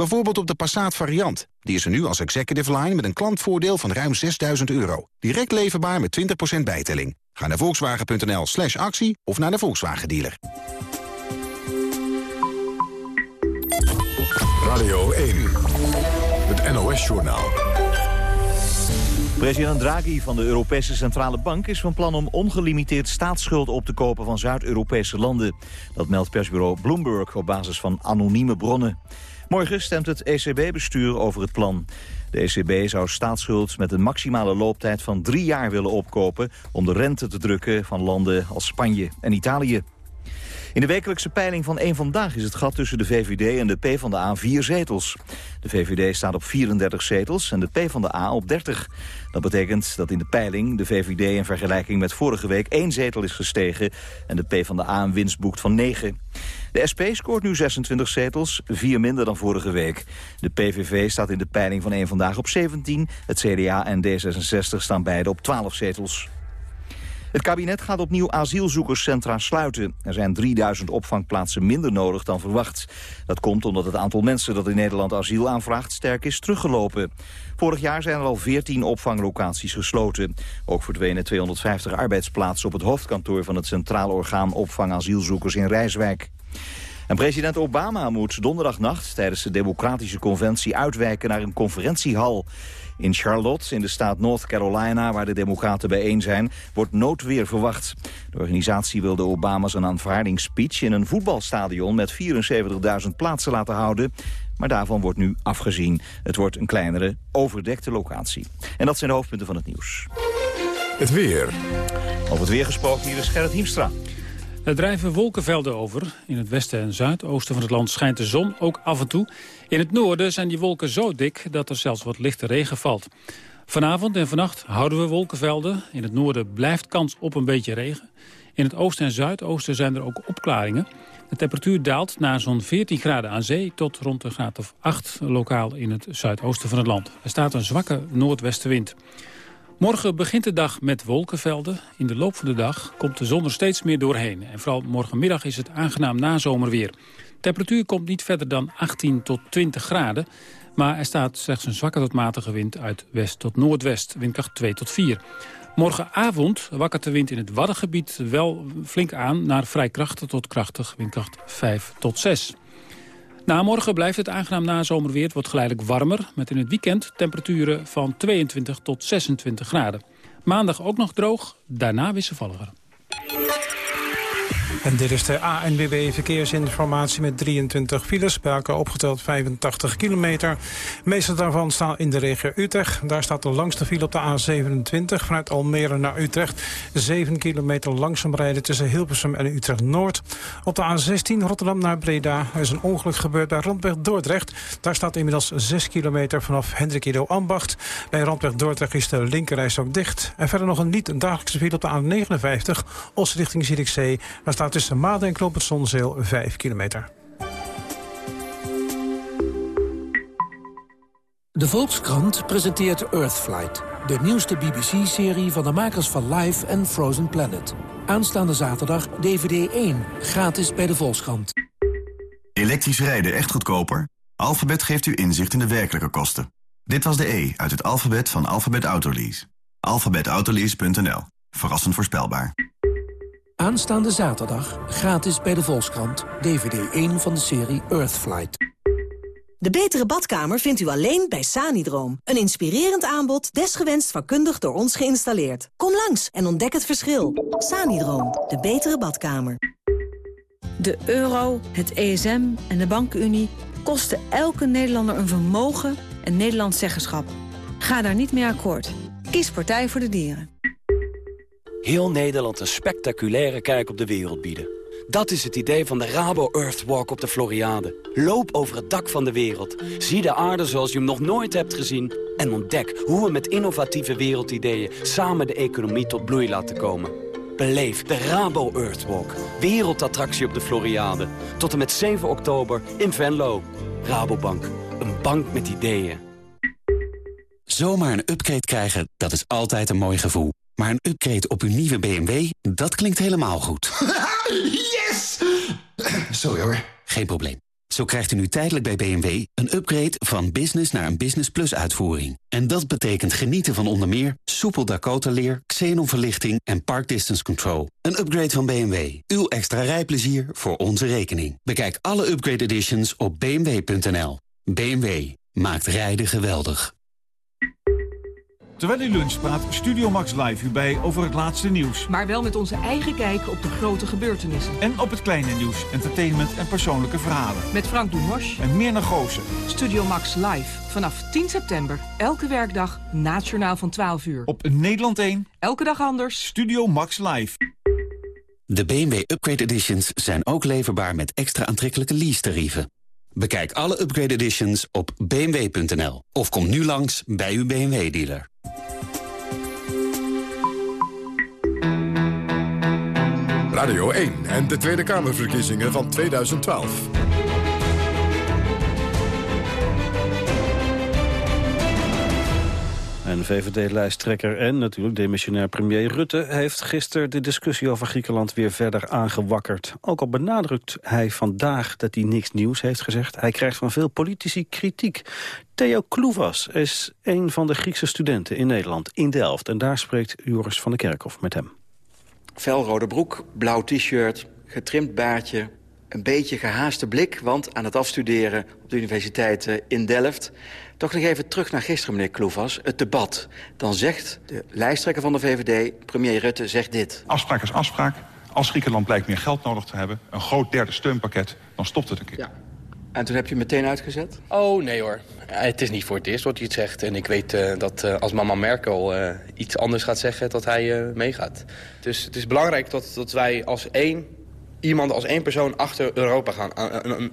Bijvoorbeeld op de Passat variant. Die is er nu als executive line met een klantvoordeel van ruim 6000 euro. Direct leverbaar met 20% bijtelling. Ga naar volkswagen.nl slash actie of naar de Volkswagen dealer. Radio 1, NOS-journaal. President Draghi van de Europese Centrale Bank is van plan om ongelimiteerd staatsschuld op te kopen van Zuid-Europese landen. Dat meldt persbureau Bloomberg op basis van anonieme bronnen. Morgen stemt het ECB-bestuur over het plan. De ECB zou staatsschuld met een maximale looptijd van drie jaar willen opkopen... om de rente te drukken van landen als Spanje en Italië. In de wekelijkse peiling van één Vandaag is het gat tussen de VVD en de PvdA vier zetels. De VVD staat op 34 zetels en de PvdA op 30. Dat betekent dat in de peiling de VVD in vergelijking met vorige week één zetel is gestegen en de PvdA een winst boekt van 9. De SP scoort nu 26 zetels, vier minder dan vorige week. De PVV staat in de peiling van één Vandaag op 17. Het CDA en D66 staan beide op 12 zetels. Het kabinet gaat opnieuw asielzoekerscentra sluiten. Er zijn 3000 opvangplaatsen minder nodig dan verwacht. Dat komt omdat het aantal mensen dat in Nederland asiel aanvraagt sterk is teruggelopen. Vorig jaar zijn er al 14 opvanglocaties gesloten. Ook verdwenen 250 arbeidsplaatsen op het hoofdkantoor van het Centraal Orgaan Opvang Asielzoekers in Rijswijk. En president Obama moet donderdagnacht tijdens de Democratische Conventie uitwijken naar een conferentiehal. In Charlotte, in de staat North Carolina, waar de democraten bijeen zijn, wordt noodweer verwacht. De organisatie wilde Obama's een aanvaardingsspeech in een voetbalstadion met 74.000 plaatsen laten houden. Maar daarvan wordt nu afgezien. Het wordt een kleinere, overdekte locatie. En dat zijn de hoofdpunten van het nieuws. Het weer. Over het weer gesproken, hier is Gerrit Hiemstra. Er drijven wolkenvelden over. In het westen en zuidoosten van het land schijnt de zon ook af en toe. In het noorden zijn die wolken zo dik dat er zelfs wat lichte regen valt. Vanavond en vannacht houden we wolkenvelden. In het noorden blijft kans op een beetje regen. In het oosten en zuidoosten zijn er ook opklaringen. De temperatuur daalt naar zo'n 14 graden aan zee... tot rond een graad of 8 lokaal in het zuidoosten van het land. Er staat een zwakke noordwestenwind. Morgen begint de dag met wolkenvelden. In de loop van de dag komt de zon er steeds meer doorheen. En vooral morgenmiddag is het aangenaam nazomerweer. Temperatuur komt niet verder dan 18 tot 20 graden. Maar er staat slechts een zwakke tot matige wind uit west tot noordwest. Windkracht 2 tot 4. Morgenavond wakkert de wind in het Waddengebied wel flink aan... naar vrij krachtig tot krachtig, windkracht 5 tot 6. Na morgen blijft het aangenaam nazomerweer. Het wordt geleidelijk warmer, met in het weekend temperaturen van 22 tot 26 graden. Maandag ook nog droog, daarna wisselvalliger. En dit is de ANWB Verkeersinformatie met 23 files. Bij elkaar opgeteld 85 kilometer. De meeste daarvan staan in de regio Utrecht. Daar staat de langste file op de A27 vanuit Almere naar Utrecht. 7 kilometer langzaam rijden tussen Hilversum en Utrecht-Noord. Op de A16 Rotterdam naar Breda is een ongeluk gebeurd bij Randweg Dordrecht. Daar staat inmiddels 6 kilometer vanaf Hendrik Ido Ambacht. Bij Randweg Dordrecht is de linkerreis ook dicht. En verder nog een niet dagelijkse file op de A59 Os richting Zierikzee. Daar staat tussen Maden en Knoop het Zonzeel 5 kilometer. De Volkskrant presenteert Earthflight, de nieuwste BBC-serie van de makers van Life en Frozen Planet. Aanstaande zaterdag DVD 1, gratis bij de Volkskrant. Elektrisch rijden echt goedkoper? Alphabet geeft u inzicht in de werkelijke kosten. Dit was de E uit het alfabet van Alphabet Autolease. Alphabetautolease.nl. Verrassend voorspelbaar. Aanstaande zaterdag gratis bij de Volkskrant. DVD 1 van de serie Earthflight. De betere badkamer vindt u alleen bij Sanidroom. Een inspirerend aanbod, desgewenst vakkundig door ons geïnstalleerd. Kom langs en ontdek het verschil. Sanidroom, de betere badkamer. De euro, het ESM en de bankenunie kosten elke Nederlander een vermogen en Nederlands zeggenschap. Ga daar niet mee akkoord. Kies Partij voor de Dieren. Heel Nederland een spectaculaire kijk op de wereld bieden. Dat is het idee van de Rabo Earthwalk op de Floriade. Loop over het dak van de wereld. Zie de aarde zoals je hem nog nooit hebt gezien. En ontdek hoe we met innovatieve wereldideeën... samen de economie tot bloei laten komen. Beleef de Rabo Earthwalk. Wereldattractie op de Floriade. Tot en met 7 oktober in Venlo. Rabobank. Een bank met ideeën. Zomaar een upgrade krijgen, dat is altijd een mooi gevoel. Maar een upgrade op uw nieuwe BMW, dat klinkt helemaal goed. yes! Sorry hoor. Geen probleem. Zo krijgt u nu tijdelijk bij BMW een upgrade van business naar een Business Plus uitvoering. En dat betekent genieten van onder meer soepel Dakota-leer, xenonverlichting en park distance control. Een upgrade van BMW. Uw extra rijplezier voor onze rekening. Bekijk alle upgrade editions op bmw.nl. BMW. maakt rijden geweldig. Terwijl u lunch praat Studio Max Live u bij over het laatste nieuws. Maar wel met onze eigen kijk op de grote gebeurtenissen. En op het kleine nieuws, entertainment en persoonlijke verhalen. Met Frank Dumos. En meer naar Goosen. Studio Max Live. Vanaf 10 september. Elke werkdag. Nationaal van 12 uur. Op Nederland 1. Elke dag anders. Studio Max Live. De BMW Upgrade Editions zijn ook leverbaar met extra aantrekkelijke lease-tarieven. Bekijk alle Upgrade Editions op bmw.nl of kom nu langs bij uw BMW-dealer. Radio 1 en de Tweede Kamerverkiezingen van 2012. En VVD-lijsttrekker en natuurlijk demissionair premier Rutte... heeft gisteren de discussie over Griekenland weer verder aangewakkerd. Ook al benadrukt hij vandaag dat hij niks nieuws heeft gezegd. Hij krijgt van veel politici kritiek. Theo Klouvas is een van de Griekse studenten in Nederland, in Delft. En daar spreekt Joris van der Kerkhof met hem. Felrode broek, blauw t-shirt, getrimd baardje... een beetje gehaaste blik, want aan het afstuderen op de universiteit eh, in Delft... Toch nog even terug naar gisteren, meneer Kloevas. Het debat. Dan zegt de lijsttrekker van de VVD, premier Rutte, zegt dit. Afspraak is afspraak. Als Griekenland blijkt meer geld nodig te hebben... een groot derde steunpakket, dan stopt het een keer. Ja. En toen heb je meteen uitgezet? Oh, nee hoor. Het is niet voor het eerst wat hij het zegt. En ik weet uh, dat uh, als mama Merkel uh, iets anders gaat zeggen, dat hij meegaat. Dus het is belangrijk dat, dat wij als één iemand als één persoon achter Europa gaan.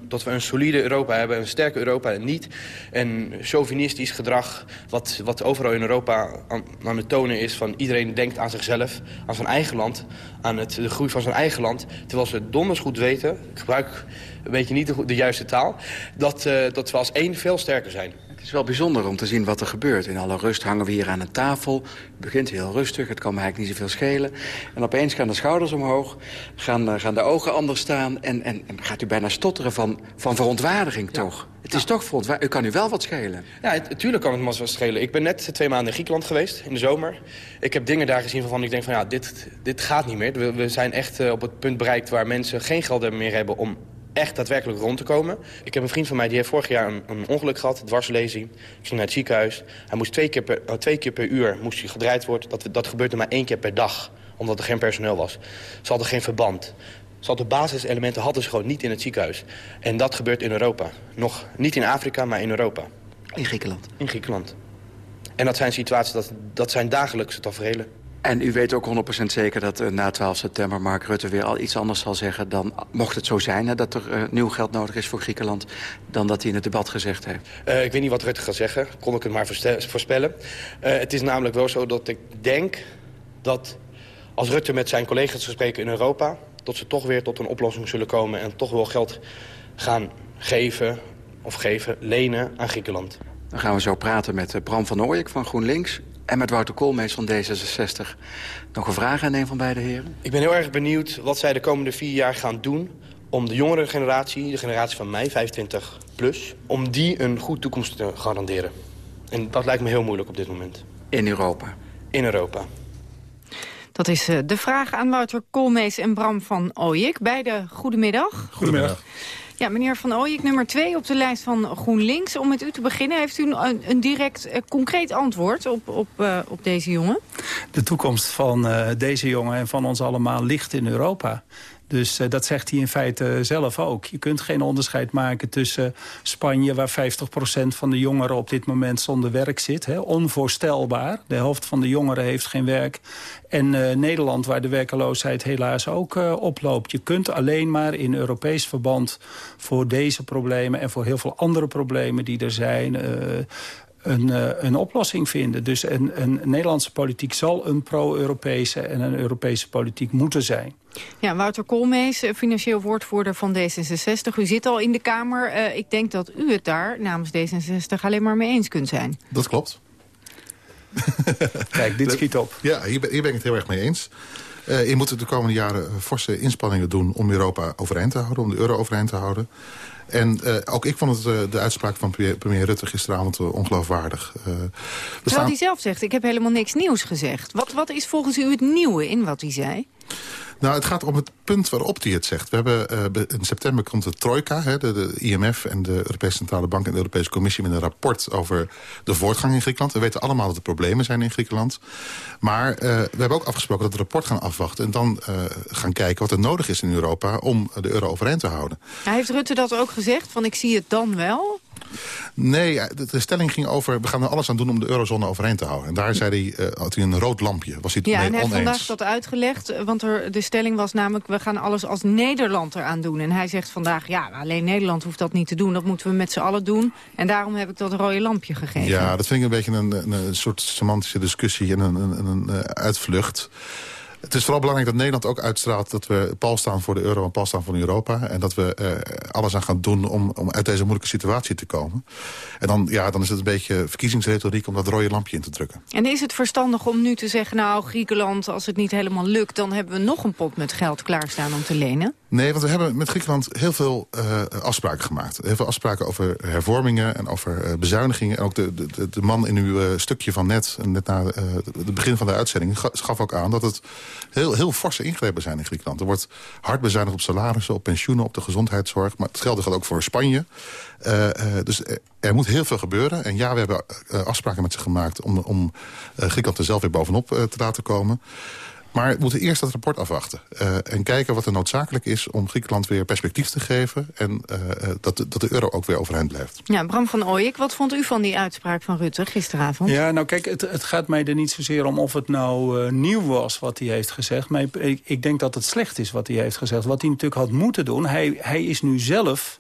Dat we een solide Europa hebben, een sterke Europa en niet een chauvinistisch gedrag... wat, wat overal in Europa aan, aan het tonen is van iedereen denkt aan zichzelf, aan zijn eigen land... aan het, de groei van zijn eigen land, terwijl ze donders goed weten... ik gebruik een beetje niet de, juiste taal... Dat, uh, dat we als één veel sterker zijn. Het is wel bijzonder om te zien wat er gebeurt. In alle rust hangen we hier aan een tafel. Het begint heel rustig, het kan me eigenlijk niet zoveel schelen. En opeens gaan de schouders omhoog, gaan, uh, gaan de ogen anders staan... En, en, en, gaat u bijna stotteren van, van verontwaardiging, ja. toch? Het is ja. toch verontwaardiging. U kan u wel wat schelen. Ja, natuurlijk kan het me wat schelen. Ik ben net twee maanden in Griekenland geweest, in de zomer. Ik heb dingen daar gezien waarvan ik denk van ja, dit, dit gaat niet meer. We, we zijn echt uh, op het punt bereikt waar mensen geen geld meer hebben... om echt daadwerkelijk rond te komen. Ik heb een vriend van mij die heeft vorig jaar een, een ongeluk gehad, dwarslezing. Ik ging naar het ziekenhuis. Hij moest twee keer per, uh, twee keer per uur moest hij gedraaid worden. Dat, dat gebeurde maar één keer per dag, omdat er geen personeel was. Ze hadden geen verband. Ze hadden basiselementen hadden ze gewoon niet in het ziekenhuis. En dat gebeurt in Europa. Nog niet in Afrika, maar in Europa. In Griekenland? In Griekenland. En dat zijn situaties, dat, dat zijn dagelijkse tafereelen. En u weet ook 100% zeker dat uh, na 12 september Mark Rutte weer al iets anders zal zeggen... dan, mocht het zo zijn hè, dat er uh, nieuw geld nodig is voor Griekenland... dan dat hij in het debat gezegd heeft? Uh, ik weet niet wat Rutte gaat zeggen, kon ik het maar voorspellen. het is namelijk wel zo dat ik denk dat als Rutte met zijn collega's gaat spreken in Europa... dat ze toch weer tot een oplossing zullen komen... en toch wel geld gaan geven, of geven, lenen aan Griekenland. Dan gaan we zo praten met Bram van Ooyek van GroenLinks... En met Wouter Koolmees van D66. Nog een vraag aan een van beide heren? Ik ben heel erg benieuwd wat zij de komende vier jaar gaan doen... om de jongere generatie, de generatie van mij, 25 plus... om die een goed toekomst te garanderen. En dat lijkt me heel moeilijk op dit moment. In Europa? In Europa. Dat is uh, de vraag aan Wouter Koolmees en Bram van Ooyek. Beide goedemiddag. Goedemiddag. Ja, meneer Van Ooyek, nummer twee op de lijst van GroenLinks. Om met u te beginnen, heeft u een, een direct, uh, concreet antwoord op, op, uh, op deze jongen? De toekomst van uh, deze jongen en van ons allemaal ligt in Europa. Dus uh, dat zegt hij in feite zelf ook. Je kunt geen onderscheid maken tussen Spanje... waar 50% van de jongeren op dit moment zonder werk zit. Hè, onvoorstelbaar. De helft van de jongeren heeft geen werk. En uh, Nederland, waar de werkeloosheid helaas ook uh, oploopt. Je kunt alleen maar in Europees verband voor deze problemen... en voor heel veel andere problemen die er zijn... Uh, een, oplossing vinden. Dus een, een Nederlandse politiek zal een pro-Europese en een Europese politiek moeten zijn. Ja, Wouter Koolmees, financieel woordvoerder van D66. U zit al in de Kamer. Uh, ik denk dat u het daar namens D66 alleen maar mee eens kunt zijn. Dat klopt. Kijk, dit schiet op. Ja, hier ben, hier ben ik het heel erg mee eens. Uh, je moet de komende jaren forse inspanningen doen om Europa overeind te houden, om de euro overeind te houden. En uh, ook ik vond het, uh, de uitspraak van premier, premier Rutte gisteravond uh, ongeloofwaardig. Terwijl staan... hij zelf zegt, ik heb helemaal niks nieuws gezegd. Wat, wat is volgens u het nieuwe in wat hij zei? Nou, het gaat om het punt waarop hij het zegt. We hebben, uh, in september komt de Trojka, hè, de, IMF en de Europese Centrale Bank... en de Europese Commissie met een rapport over de voortgang in Griekenland. We weten allemaal dat er problemen zijn in Griekenland. Maar uh, we hebben ook afgesproken dat we het rapport gaan afwachten... en dan uh, gaan kijken wat er nodig is in Europa om de euro overeind te houden. Hij heeft Rutte dat ook gezegd, van ik zie het dan wel? Nee, de, stelling ging over... we gaan er alles aan doen om de eurozone overeind te houden. En daar zei hij, uh, had hij een rood lampje. Was hij ja, en hij heeft vandaag dat uitgelegd. Want er, de stelling was namelijk... we gaan alles als Nederland eraan doen. En hij zegt vandaag... ja, alleen Nederland hoeft dat niet te doen. Dat moeten we met z'n allen doen. En daarom heb ik dat rode lampje gegeven. Ja, dat vind ik een beetje een, een, soort semantische discussie... en een, een, een, een uitvlucht. Het is vooral belangrijk dat Nederland ook uitstraalt... dat we pal staan voor de euro en pal staan voor Europa. En dat we uh, alles aan gaan doen om, om uit deze moeilijke situatie te komen. En dan, ja, dan is het een beetje verkiezingsretoriek om dat rode lampje in te drukken. En is het verstandig om nu te zeggen... nou, Griekenland, als het niet helemaal lukt... dan hebben we nog een pot met geld klaarstaan om te lenen? Nee, want we hebben met Griekenland heel veel uh, afspraken gemaakt. Heel veel afspraken over hervormingen en over uh, bezuinigingen. En ook de, de, de man in uw uh, stukje van net, net na het begin van de uitzending... gaf ook aan dat het heel, heel forse ingrepen zijn in Griekenland. Er wordt hard bezuinigd op salarissen, op pensioenen, op de gezondheidszorg. Maar hetzelfde geldt ook voor Spanje. dus er moet heel veel gebeuren. En ja, we hebben afspraken met ze gemaakt om, om Griekenland er zelf weer bovenop te laten komen. Maar we moeten eerst dat rapport afwachten. Uh, en kijken wat er noodzakelijk is om Griekenland weer perspectief te geven. En uh, dat, de, dat de euro ook weer overeind blijft. Ja, Bram van Ooyek, wat vond u van die uitspraak van Rutte gisteravond? Ja, nou kijk, het, het gaat mij er niet zozeer om of het nou uh, nieuw was wat hij heeft gezegd. Maar ik, ik denk dat het slecht is wat hij heeft gezegd. Wat hij natuurlijk had moeten doen. Hij, hij is nu zelf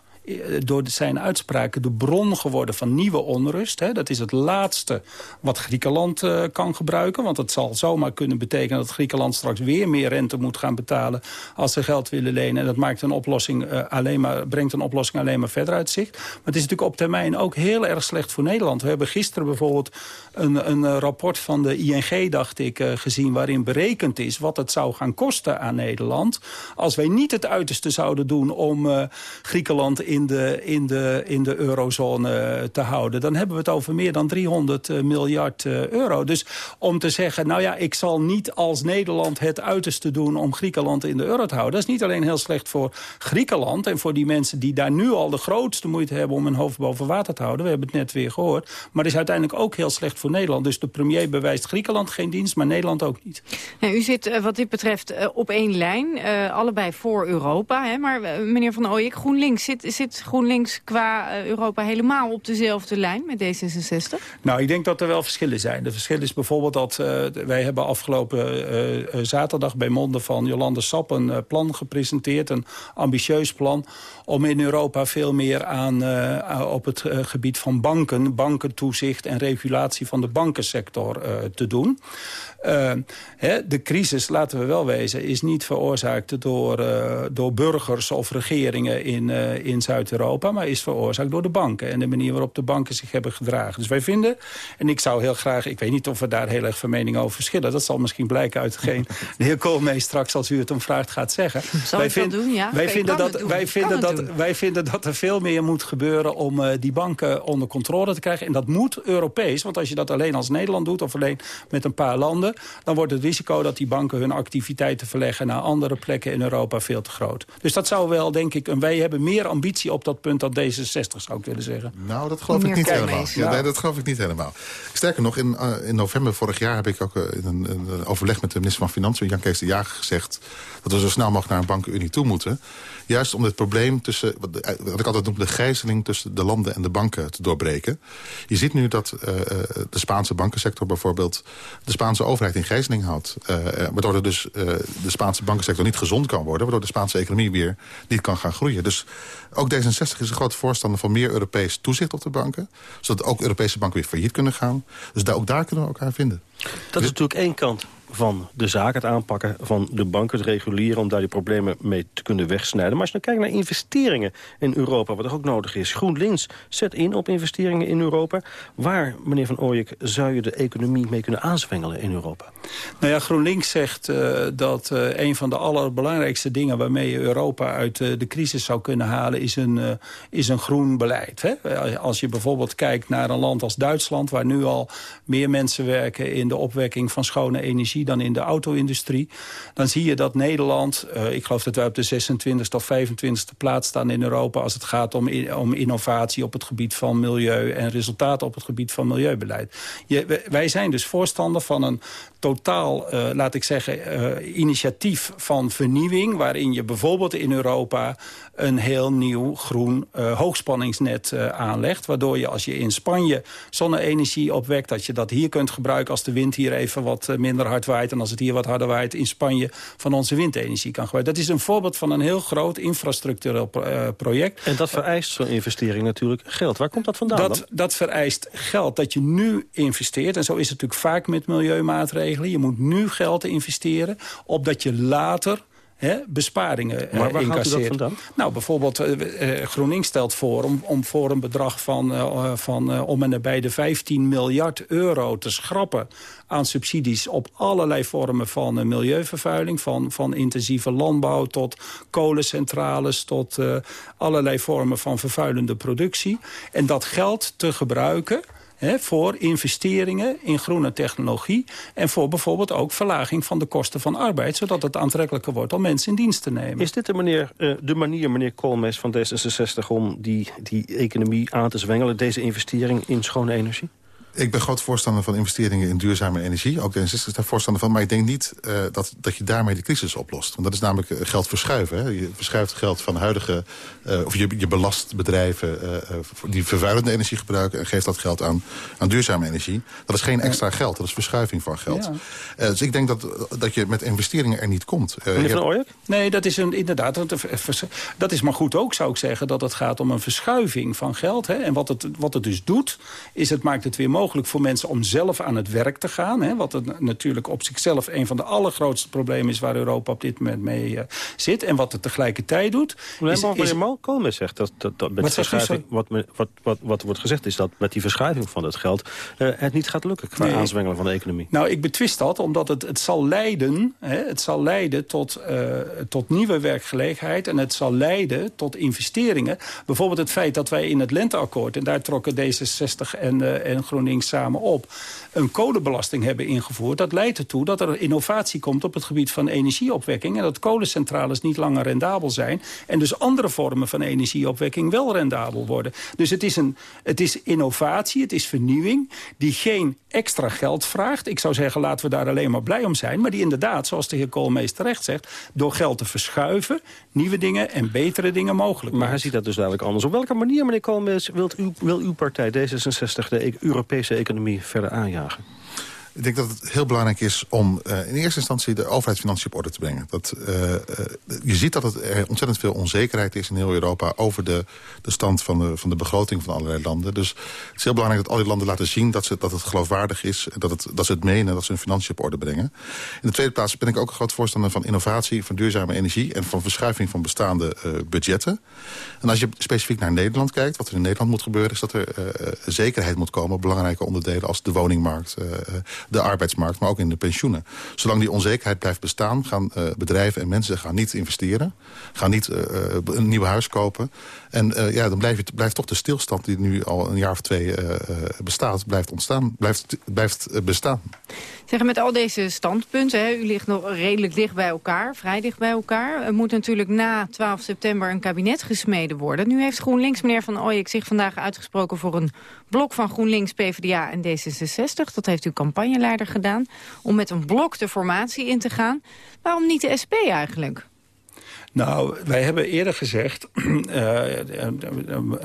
door zijn uitspraken de bron geworden van nieuwe onrust. Hè. Dat is het laatste wat Griekenland uh, kan gebruiken. Want het zal zomaar kunnen betekenen dat Griekenland straks weer meer rente moet gaan betalen als ze geld willen lenen. En dat maakt een oplossing, uh, alleen maar, brengt een oplossing alleen maar verder uit zicht. Maar het is natuurlijk op termijn ook heel erg slecht voor Nederland. We hebben gisteren bijvoorbeeld een, een rapport van de ING, dacht ik, gezien... waarin berekend is wat het zou gaan kosten aan Nederland... als wij niet het uiterste zouden doen om Griekenland in in de, in de, in de eurozone te houden... dan hebben we het over meer dan 300 miljard euro. Dus om te zeggen, nou ja, ik zal niet als Nederland het uiterste doen... om Griekenland in de euro te houden. Dat is niet alleen heel slecht voor Griekenland... en voor die mensen die daar nu al de grootste moeite hebben... om hun hoofd boven water te houden. We hebben het net weer gehoord. Maar het is uiteindelijk ook heel slecht voor Nederland. Dus de premier bewijst Griekenland geen dienst, maar Nederland ook niet. Nou, u zit wat dit betreft op één lijn. Allebei voor Europa. Hè? Maar meneer Van Ooyek, GroenLinks zit, zit GroenLinks qua Europa helemaal op dezelfde lijn met D66? Nou, ik denk dat er wel verschillen zijn. De verschil is bijvoorbeeld dat uh, wij hebben afgelopen uh, zaterdag bij monden van Jolande Sap een plan gepresenteerd. Een ambitieus plan om in Europa veel meer aan op het gebied van banken, bankentoezicht en regulatie van de bankensector te doen. Hè, de crisis, laten we wel wezen, is niet veroorzaakt door, door burgers of regeringen in, in Zuid-Europa, maar is veroorzaakt door de banken en de manier waarop de banken zich hebben gedragen. Dus wij vinden, en ik zou heel graag, ik weet niet of we daar heel erg van mening over verschillen, dat zal misschien blijken uit hetgeen de heer Koolmees straks, als u het om vraagt, gaat zeggen. Zal wij, vind, doen, ja? wij, vinden dat, doen. wij, vinden dat, wij vinden dat er veel meer moet gebeuren om die banken onder controle te krijgen. En dat moet Europees, want als je dat alleen als Nederland doet of alleen met een paar landen, dan wordt het risico dat die banken hun activiteiten verleggen naar andere plekken in Europa veel te groot. Dus dat zou wel, denk ik, en wij hebben meer ambitie op dat punt dan D66, zou ik willen zeggen. Nou, dat geloof ik niet helemaal. Ja, nee, dat geloof ik niet helemaal. Sterker nog, in, uh, in november vorig jaar heb ik ook uh, in een, een, overleg met de minister van Financiën, Jan Kees de Jager, gezegd dat we zo snel mogelijk naar een bankenunie toe moeten. Juist om het probleem tussen, wat ik altijd noem, de gijzeling tussen de landen en de banken te doorbreken. Je ziet nu dat uh, de Spaanse bankensector bijvoorbeeld de Spaanse overheid in gijzeling houdt. Waardoor dus de Spaanse bankensector niet gezond kan worden. Waardoor de Spaanse economie weer niet kan gaan groeien. Dus ook D66 is een groot voorstander van meer Europees toezicht op de banken. Zodat ook Europese banken weer failliet kunnen gaan. Dus daar, ook daar kunnen we elkaar vinden. Dat is natuurlijk één kant van de zaak, het aanpakken van de banken, het reguleren... om daar die problemen mee te kunnen wegsnijden. Maar als je nou kijkt naar investeringen in Europa, wat er ook nodig is... GroenLinks zet in op investeringen in Europa. Waar, meneer Van Ooyek, zou je de economie mee kunnen aanzwengelen in Europa? Nou ja, GroenLinks zegt uh, dat uh, een van de allerbelangrijkste dingen... waarmee je Europa uit uh, de crisis zou kunnen halen, is een, is een groen beleid. Hè? Als je bijvoorbeeld kijkt naar een land als Duitsland... waar nu al meer mensen werken in de opwekking van schone energie dan in de auto-industrie... dan zie je dat Nederland, uh, ik geloof dat wij op de 26e of 25e plaats staan in Europa... als het gaat om, om innovatie op het gebied van milieu... en resultaten op het gebied van milieubeleid. Wij zijn dus voorstander van een totaal, uh, laat ik zeggen, uh, initiatief van vernieuwing... waarin je bijvoorbeeld in Europa een heel nieuw groen uh, hoogspanningsnet aanlegt. Waardoor je als je in Spanje zonne-energie opwekt... dat je dat hier kunt gebruiken als de wind hier even wat minder hard waait... en als het hier wat harder waait in Spanje van onze windenergie kan gebruiken. Dat is een voorbeeld van een heel groot infrastructureel project. En dat vereist zo'n investering natuurlijk geld. Waar komt dat vandaan dat, dan? Dat vereist geld dat je nu investeert. En zo is het natuurlijk vaak met milieumaatregelen. Je moet nu geld investeren, opdat je later He, besparingen maar waar incasseert. Gaat u dat vandaan? Nou, bijvoorbeeld uh, GroenLinks stelt voor om, om voor een bedrag van, uh, van uh, om en nabij de 15 miljard euro te schrappen aan subsidies op allerlei vormen van milieuvervuiling. Van, van intensieve landbouw tot kolencentrales tot allerlei vormen van vervuilende productie. En dat geld te gebruiken voor investeringen in groene technologie... en voor bijvoorbeeld ook verlaging van de kosten van arbeid... zodat het aantrekkelijker wordt om mensen in dienst te nemen. Is dit de manier, uh, de manier meneer Koolmees van D66... om die, die economie aan te zwengelen, deze investering in schone energie? Ik ben groot voorstander van investeringen in duurzame energie. Ook de is daar voorstander van. Maar ik denk niet uh, dat, dat je daarmee de crisis oplost. Want dat is namelijk uh, geld verschuiven. Hè. Je verschuift geld van huidige... Uh, of je, je belast bedrijven die vervuilende energie gebruiken... en geeft dat geld aan, aan duurzame energie. Dat is geen extra geld. Dat is verschuiving van geld. Ja. dus ik denk dat, dat je met investeringen er niet komt. Meneer Van? Nee, dat is een, inderdaad... Dat, dat is maar goed ook, zou ik zeggen... dat het gaat om een verschuiving van geld. Hè. En wat het, wat het dus doet, is het maakt het weer mogelijk mogelijk voor mensen om zelf aan het werk te gaan. Hè, wat het natuurlijk op zichzelf een van de allergrootste problemen is... waar Europa op dit moment mee uh, zit. En wat het tegelijkertijd doet... Maar is, is, Malcolm zegt dat, dat, dat met wat, verschuiving, wat, wat, wat, wat wordt gezegd is dat met die verschuiving van het geld... Uh, het niet gaat lukken qua nee. aanzwengelen van de economie. Nou, ik betwist dat omdat het, het zal leiden, hè, het zal leiden tot, uh, tot nieuwe werkgelegenheid... en het zal leiden tot investeringen. Bijvoorbeeld het feit dat wij in het lenteakkoord... en daar trokken D66 en, en GroenLinks samen op... een kolenbelasting hebben ingevoerd... dat leidt ertoe dat er innovatie komt op het gebied van energieopwekking... en dat kolencentrales niet langer rendabel zijn... en dus andere vormen van energieopwekking wel rendabel worden. Dus het is, een, het is innovatie, het is vernieuwing... die geen extra geld vraagt. Ik zou zeggen, laten we daar alleen maar blij om zijn. Maar die inderdaad, zoals de heer Koolmees terecht zegt... door geld te verschuiven, nieuwe dingen en betere dingen mogelijk Maar hij ziet dat dus duidelijk anders. Op welke manier, meneer Koolmees, wilt u, wil uw partij D66... de Europese economie verder aanjagen? Ik denk dat het heel belangrijk is om uh, in eerste instantie de overheidsfinanciën op orde te brengen. Dat, uh, uh, je ziet dat er ontzettend veel onzekerheid is in heel Europa over de, de stand van de, van de begroting van allerlei landen. Dus het is heel belangrijk dat al die landen laten zien dat, ze, dat het geloofwaardig is. Dat, het, dat ze het menen, dat ze hun financiën op orde brengen. In de tweede plaats ben ik ook een groot voorstander van innovatie, van duurzame energie en van verschuiving van bestaande budgetten. En als je specifiek naar Nederland kijkt, wat er in Nederland moet gebeuren, is dat er zekerheid moet komen op belangrijke onderdelen als de woningmarkt de arbeidsmarkt, maar ook in de pensioenen. Zolang die onzekerheid blijft bestaan, gaan uh, bedrijven en mensen gaan niet investeren. Gaan niet uh, een nieuw huis kopen. En ja, dan blijft, blijft toch de stilstand die nu al een jaar of twee bestaat, blijft ontstaan, blijft, blijft bestaan. Zeg, met al deze standpunten, hè, u ligt nog redelijk dicht bij elkaar, vrij dicht bij elkaar. Er moet natuurlijk na 12 september een kabinet gesmeden worden. Nu heeft GroenLinks, meneer Van Ooyek, zich vandaag uitgesproken voor een blok van GroenLinks, PvdA en D66. Dat heeft uw campagneleider gedaan, om met een blok de formatie in te gaan. Waarom niet de SP eigenlijk? Nou, wij hebben eerder gezegd, uh,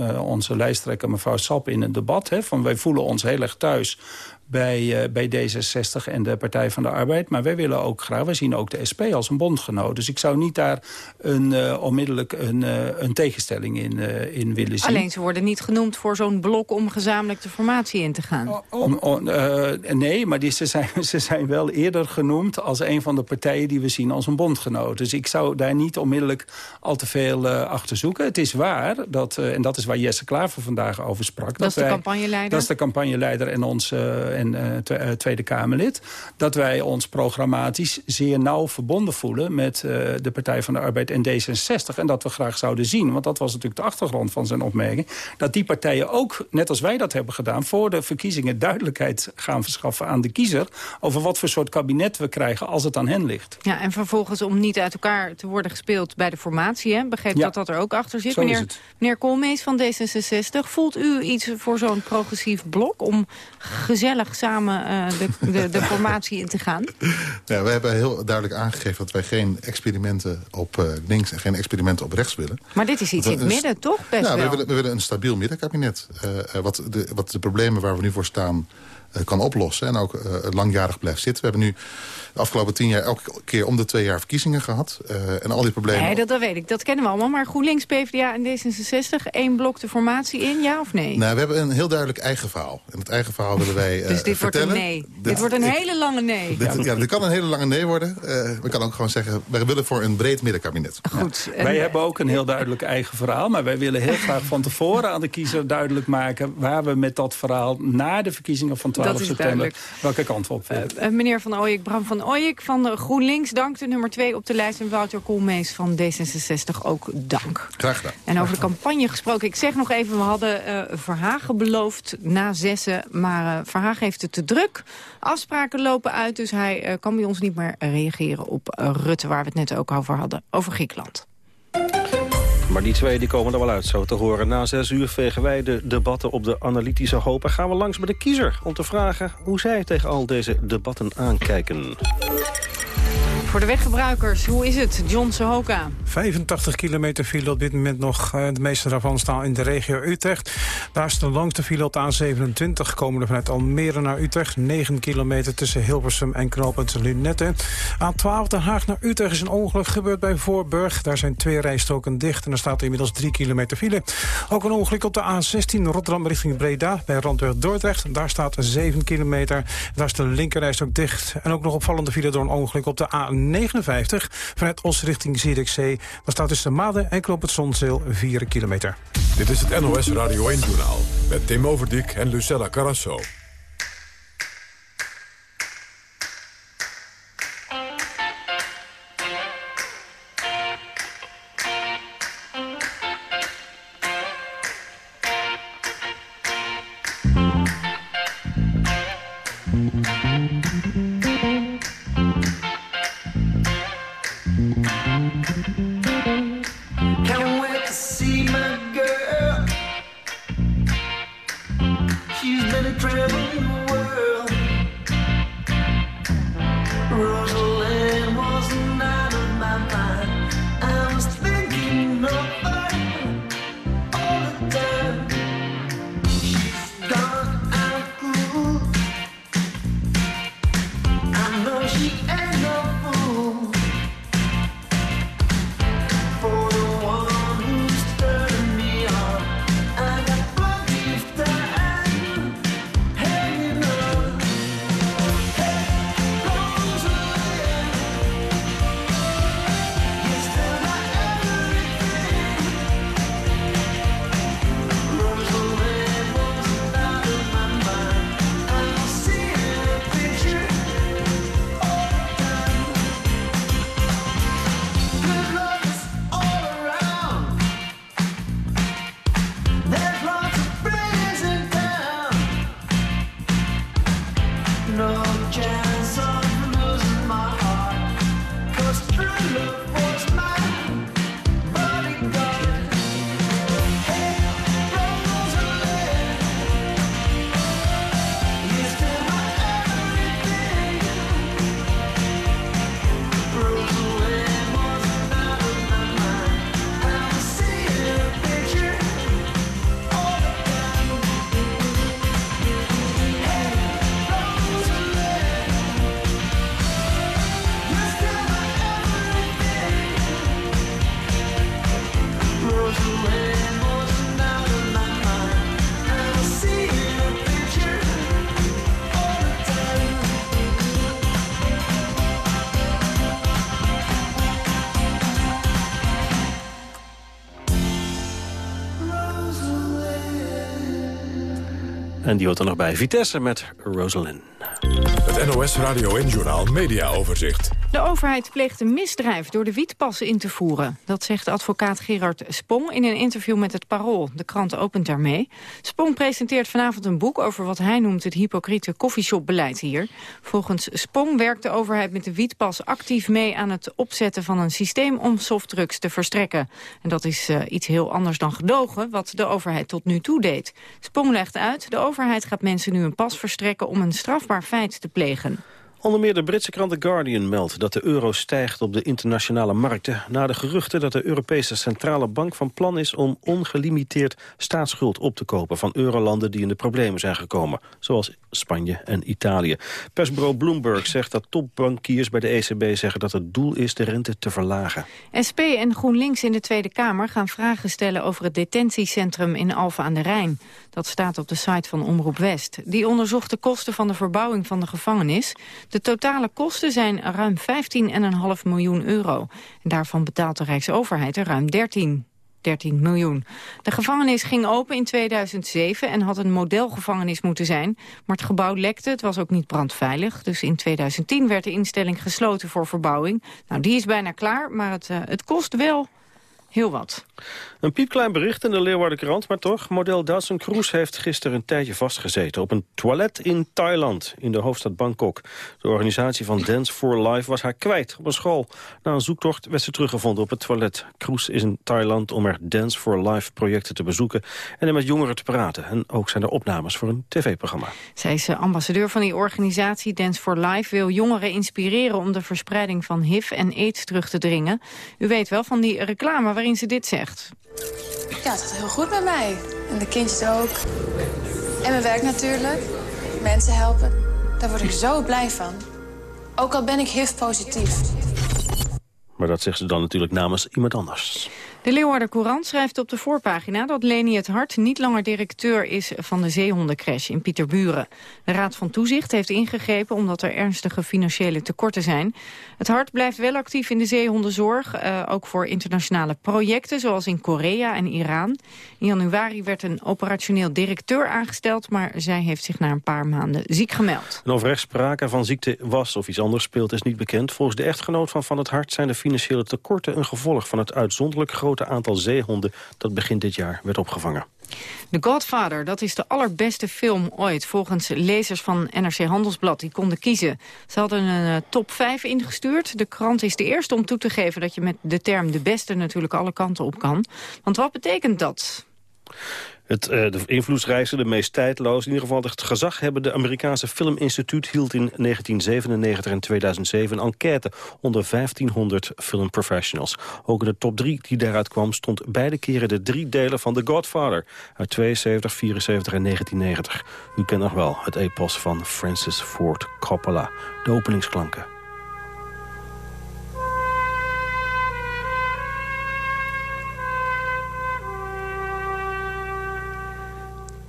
uh, onze lijsttrekker mevrouw Sap in een debat... Hè, van wij voelen ons heel erg thuis bij, uh, bij D66 en de Partij van de Arbeid. Maar wij willen ook graag, wij zien ook de SP als een bondgenoot. Dus ik zou niet daar een, uh, onmiddellijk een, uh, een tegenstelling in, in willen zien. Alleen ze worden niet genoemd voor zo'n blok om gezamenlijk de formatie in te gaan. Om, om, nee, maar die, ze, zijn, ze zijn wel eerder genoemd als een van de partijen die we zien als een bondgenoot. Dus ik zou daar niet onmiddellijk al te veel achter zoeken. Het is waar, dat, en dat is waar Jesse Klaver vandaag over sprak. Dat, dat is de campagneleider? Dat is de campagneleider en onze en Tweede Kamerlid... dat wij ons programmatisch zeer nauw verbonden voelen... met de Partij van de Arbeid en D66. En dat we graag zouden zien, want dat was natuurlijk de achtergrond van zijn opmerking... dat die partijen ook, net als wij dat hebben gedaan... voor de verkiezingen duidelijkheid gaan verschaffen aan de kiezer... over wat voor soort kabinet we krijgen als het aan hen ligt. Ja, en vervolgens om niet uit elkaar te worden gespeeld bij de formatie... Hè? begreep dat dat er ook achter zit. Meneer, meneer Koolmees van D66, voelt u iets voor zo'n progressief blok... om gezellig samen uh, de, de, de, formatie in te gaan? Ja, we hebben heel duidelijk aangegeven dat wij geen experimenten op uh, links... en geen experimenten op rechts willen. Maar dit is iets in het midden, toch? Best ja, wel. We, willen, we willen een stabiel middenkabinet. Uh, wat, de, wat de problemen waar we nu voor staan kan oplossen. En ook langjarig blijft zitten. We hebben nu de afgelopen tien jaar elke keer om de twee jaar verkiezingen gehad. Uh, en al die problemen... Nee, dat, dat weet ik. Dat kennen we allemaal. Maar GroenLinks, PvdA en D66, één blok de formatie in, ja of nee? Nou, we hebben een heel duidelijk eigen verhaal. En het eigen verhaal willen wij uh, Dus dit vertellen. wordt een nee. Dit, dit wordt een ik, hele lange nee. Dit, ja, dit kan een hele lange nee worden. Uh, we kan ook gewoon zeggen, wij willen voor een breed middenkabinet. Goed. Ja. Wij hebben ook een heel duidelijk eigen verhaal. Maar wij willen heel graag van tevoren aan de kiezer duidelijk maken... waar we met dat verhaal na de verkiezingen van 12 september... Duidelijk. welke kant we op willen. meneer Van Ooyek, Bram van Ooyek van GroenLinks dank. De nummer 2 op de lijst. En Wouter Koolmees van D66 ook dank. Graag gedaan. En over de campagne gesproken. Ik zeg nog even, we hadden uh, Verhagen beloofd na zessen. Maar uh, Verhagen heeft het te druk. Afspraken lopen uit. Dus hij uh, kan bij ons niet meer reageren op Rutte. Waar we het net ook over hadden. Over Griekenland. Maar die twee die komen er wel uit, zo te horen. Na zes uur vegen wij de debatten op de analytische hoop... en gaan we langs bij de kiezer om te vragen hoe zij tegen al deze debatten aankijken. Voor de weggebruikers, hoe is het? John Sohoka. 85 kilometer file op dit moment nog. Eh, de meeste daarvan staan in de regio Utrecht. Daar is de langste file op de A27. Komen er vanuit Almere naar Utrecht. 9 kilometer tussen Hilversum en knooppunt Lunette. A12 Den Haag naar Utrecht is een ongeluk gebeurd bij Voorburg. Daar zijn twee rijstroken dicht en er staat inmiddels 3 kilometer file. Ook een ongeluk op de A16 Rotterdam richting Breda. Bij Randweg Dordrecht. Daar staat 7 kilometer. Daar is de linkerrijstrook dicht. En ook nog opvallende file door een ongeluk op de A9. Vanuit Os richting Zierikzee. Daar staat dus de Maden en Knoop het Zonzeel 4 kilometer. Dit is het NOS Radio 1-journaal met Tim Overdijk en Lucella Carrasso. En die hoort er nog bij Vitesse met Rosalind. Het NOS Radio en Journal Media Overzicht. De overheid pleegt een misdrijf door de wietpassen in te voeren. Dat zegt advocaat Gerard Spong in een interview met het Parool. De krant opent daarmee. Spong presenteert vanavond een boek over wat hij noemt het hypocriete koffieshopbeleid hier. Volgens Spong werkt de overheid met de wietpas actief mee aan het opzetten van een systeem om softdrugs te verstrekken. En dat is uh, iets heel anders dan gedogen, wat de overheid tot nu toe deed. Spong legt uit, de overheid gaat mensen nu een pas verstrekken om een strafbaar feit te plegen. Onder meer de Britse krant The Guardian meldt dat de euro stijgt op de internationale markten... na de geruchten dat de Europese Centrale Bank van plan is om ongelimiteerd staatsschuld op te kopen van eurolanden die in de problemen zijn gekomen, zoals Spanje en Italië. Persbureau Bloomberg zegt dat topbankiers bij de ECB zeggen dat het doel is de rente te verlagen. SP en GroenLinks in de Tweede Kamer gaan vragen stellen over het detentiecentrum in Alphen aan de Rijn. Dat staat op de site van Omroep West. Die onderzocht de kosten van de verbouwing van de gevangenis. De totale kosten zijn ruim 15,5 miljoen euro. En daarvan betaalt de Rijksoverheid er ruim 13. 13 miljoen. De gevangenis ging open in 2007 en had een modelgevangenis moeten zijn. Maar het gebouw lekte, het was ook niet brandveilig. Dus in 2010 werd de instelling gesloten voor verbouwing. Nou, die is bijna klaar, maar het, uh, het kost wel heel wat. Een piepklein bericht in de Leeuwardenkrant, maar toch. Model Dawson Cruise heeft gisteren een tijdje vastgezeten... op een toilet in Thailand, in de hoofdstad Bangkok. De organisatie van Dance for Life was haar kwijt op een school. Na een zoektocht werd ze teruggevonden op het toilet. Cruise is in Thailand om er Dance for Life projecten te bezoeken... en er met jongeren te praten. En ook zijn er opnames voor een tv-programma. Zij is ambassadeur van die organisatie Dance for Life... wil jongeren inspireren om de verspreiding van HIV en AIDS terug te dringen. U weet wel van die reclame waarin ze dit zegt. Ja, het gaat heel goed met mij. En de kindjes ook. En mijn werk natuurlijk. Mensen helpen. Daar word ik zo blij van. Ook al ben ik HIV-positief. Maar dat zegt ze dan natuurlijk namens iemand anders. De Leeuwarder Courant schrijft op de voorpagina dat Leni het Hart niet langer directeur is van de zeehondencrash in Pieterburen. De Raad van Toezicht heeft ingegrepen omdat er ernstige financiële tekorten zijn. Het Hart blijft wel actief in de zeehondenzorg, uh, ook voor internationale projecten zoals in Korea en Iran. In januari werd een operationeel directeur aangesteld, maar zij heeft zich na een paar maanden ziek gemeld. Of rechtspraak van ziekte was of iets anders speelt is niet bekend. Volgens de echtgenoot van Van het Hart zijn de financiële tekorten een gevolg van het uitzonderlijk grote aantal zeehonden dat begin dit jaar werd opgevangen. The Godfather, dat is de allerbeste film ooit... volgens lezers van NRC Handelsblad, die konden kiezen. Ze hadden een uh, top 5 ingestuurd. De krant is de eerste om toe te geven dat je met de term de beste... natuurlijk alle kanten op kan. Want wat betekent dat? Het, uh, de invloedsrijkste, de meest tijdloos. In ieder geval het gezaghebbende Amerikaanse Filminstituut... hield in 1997 en 2007 een enquête onder 1500 filmprofessionals. Ook in de top 3 die daaruit kwam... stond beide keren de drie delen van The Godfather... uit 72, 74 en 1990. U kent nog wel het epos van Francis Ford Coppola. De openingsklanken.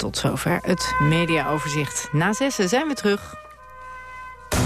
Tot zover het mediaoverzicht. Na zessen zijn we terug.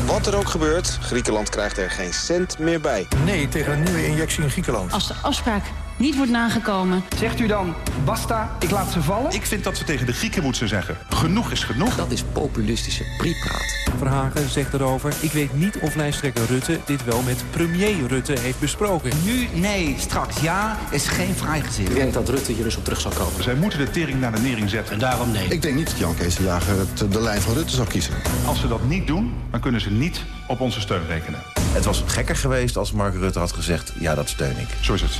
Wat er ook gebeurt, Griekenland krijgt er geen cent meer bij. Nee tegen een nieuwe injectie in Griekenland. Als de afspraak niet wordt nagekomen... Zegt u dan, basta, ik laat ze vallen? Ik vind dat ze tegen de Grieken moeten zeggen, genoeg is genoeg. Dat is populistische priepraat. Verhagen zegt erover, ik weet niet of lijsttrekker Rutte... dit wel met premier Rutte heeft besproken. Nu nee, straks ja, is geen vrijgezin. Ik denk dat Rutte hier dus op terug zal komen. Zij moeten de tering naar de nering zetten. En daarom nee. Ik denk niet dat Jan Kees de Jager het, de lijn van Rutte zal kiezen. Als ze dat niet doen, dan kunnen ze niet op onze steun rekenen. Het was gekker geweest als Mark Rutte had gezegd, ja dat steun ik. Zo is het.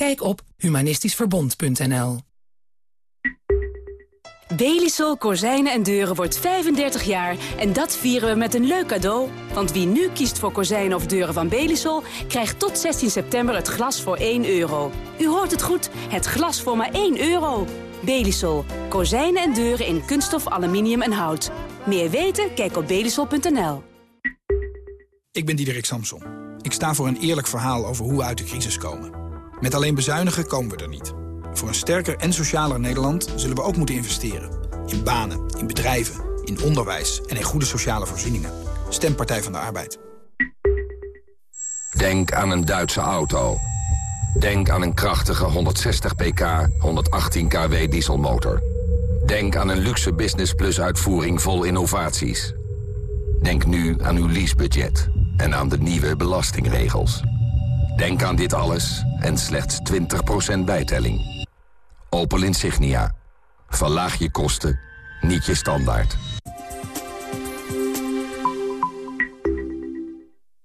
Kijk op humanistischverbond.nl. Belisol Kozijnen en Deuren wordt 35 jaar en dat vieren we met een leuk cadeau. Want wie nu kiest voor kozijnen of deuren van Belisol... krijgt tot 16 september het glas voor 1 euro. U hoort het goed, het glas voor maar 1 euro. Belisol. Kozijnen en deuren in kunststof, aluminium en hout. Meer weten? Kijk op belisol.nl. Ik ben Diederik Samson. Ik sta voor een eerlijk verhaal over hoe we uit de crisis komen. Met alleen bezuinigen komen we er niet. Voor een sterker en socialer Nederland zullen we ook moeten investeren. In banen, in bedrijven, in onderwijs en in goede sociale voorzieningen. Stem Partij van de Arbeid. Denk aan een Duitse auto. Denk aan een krachtige 160 pk, 118 kW dieselmotor. Denk aan een luxe Business Plus uitvoering vol innovaties. Denk nu aan uw leasebudget en aan de nieuwe belastingregels. Denk aan dit alles en slechts 20% bijtelling. Opel Insignia. Verlaag je kosten, niet je standaard.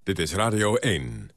Dit is Radio 1.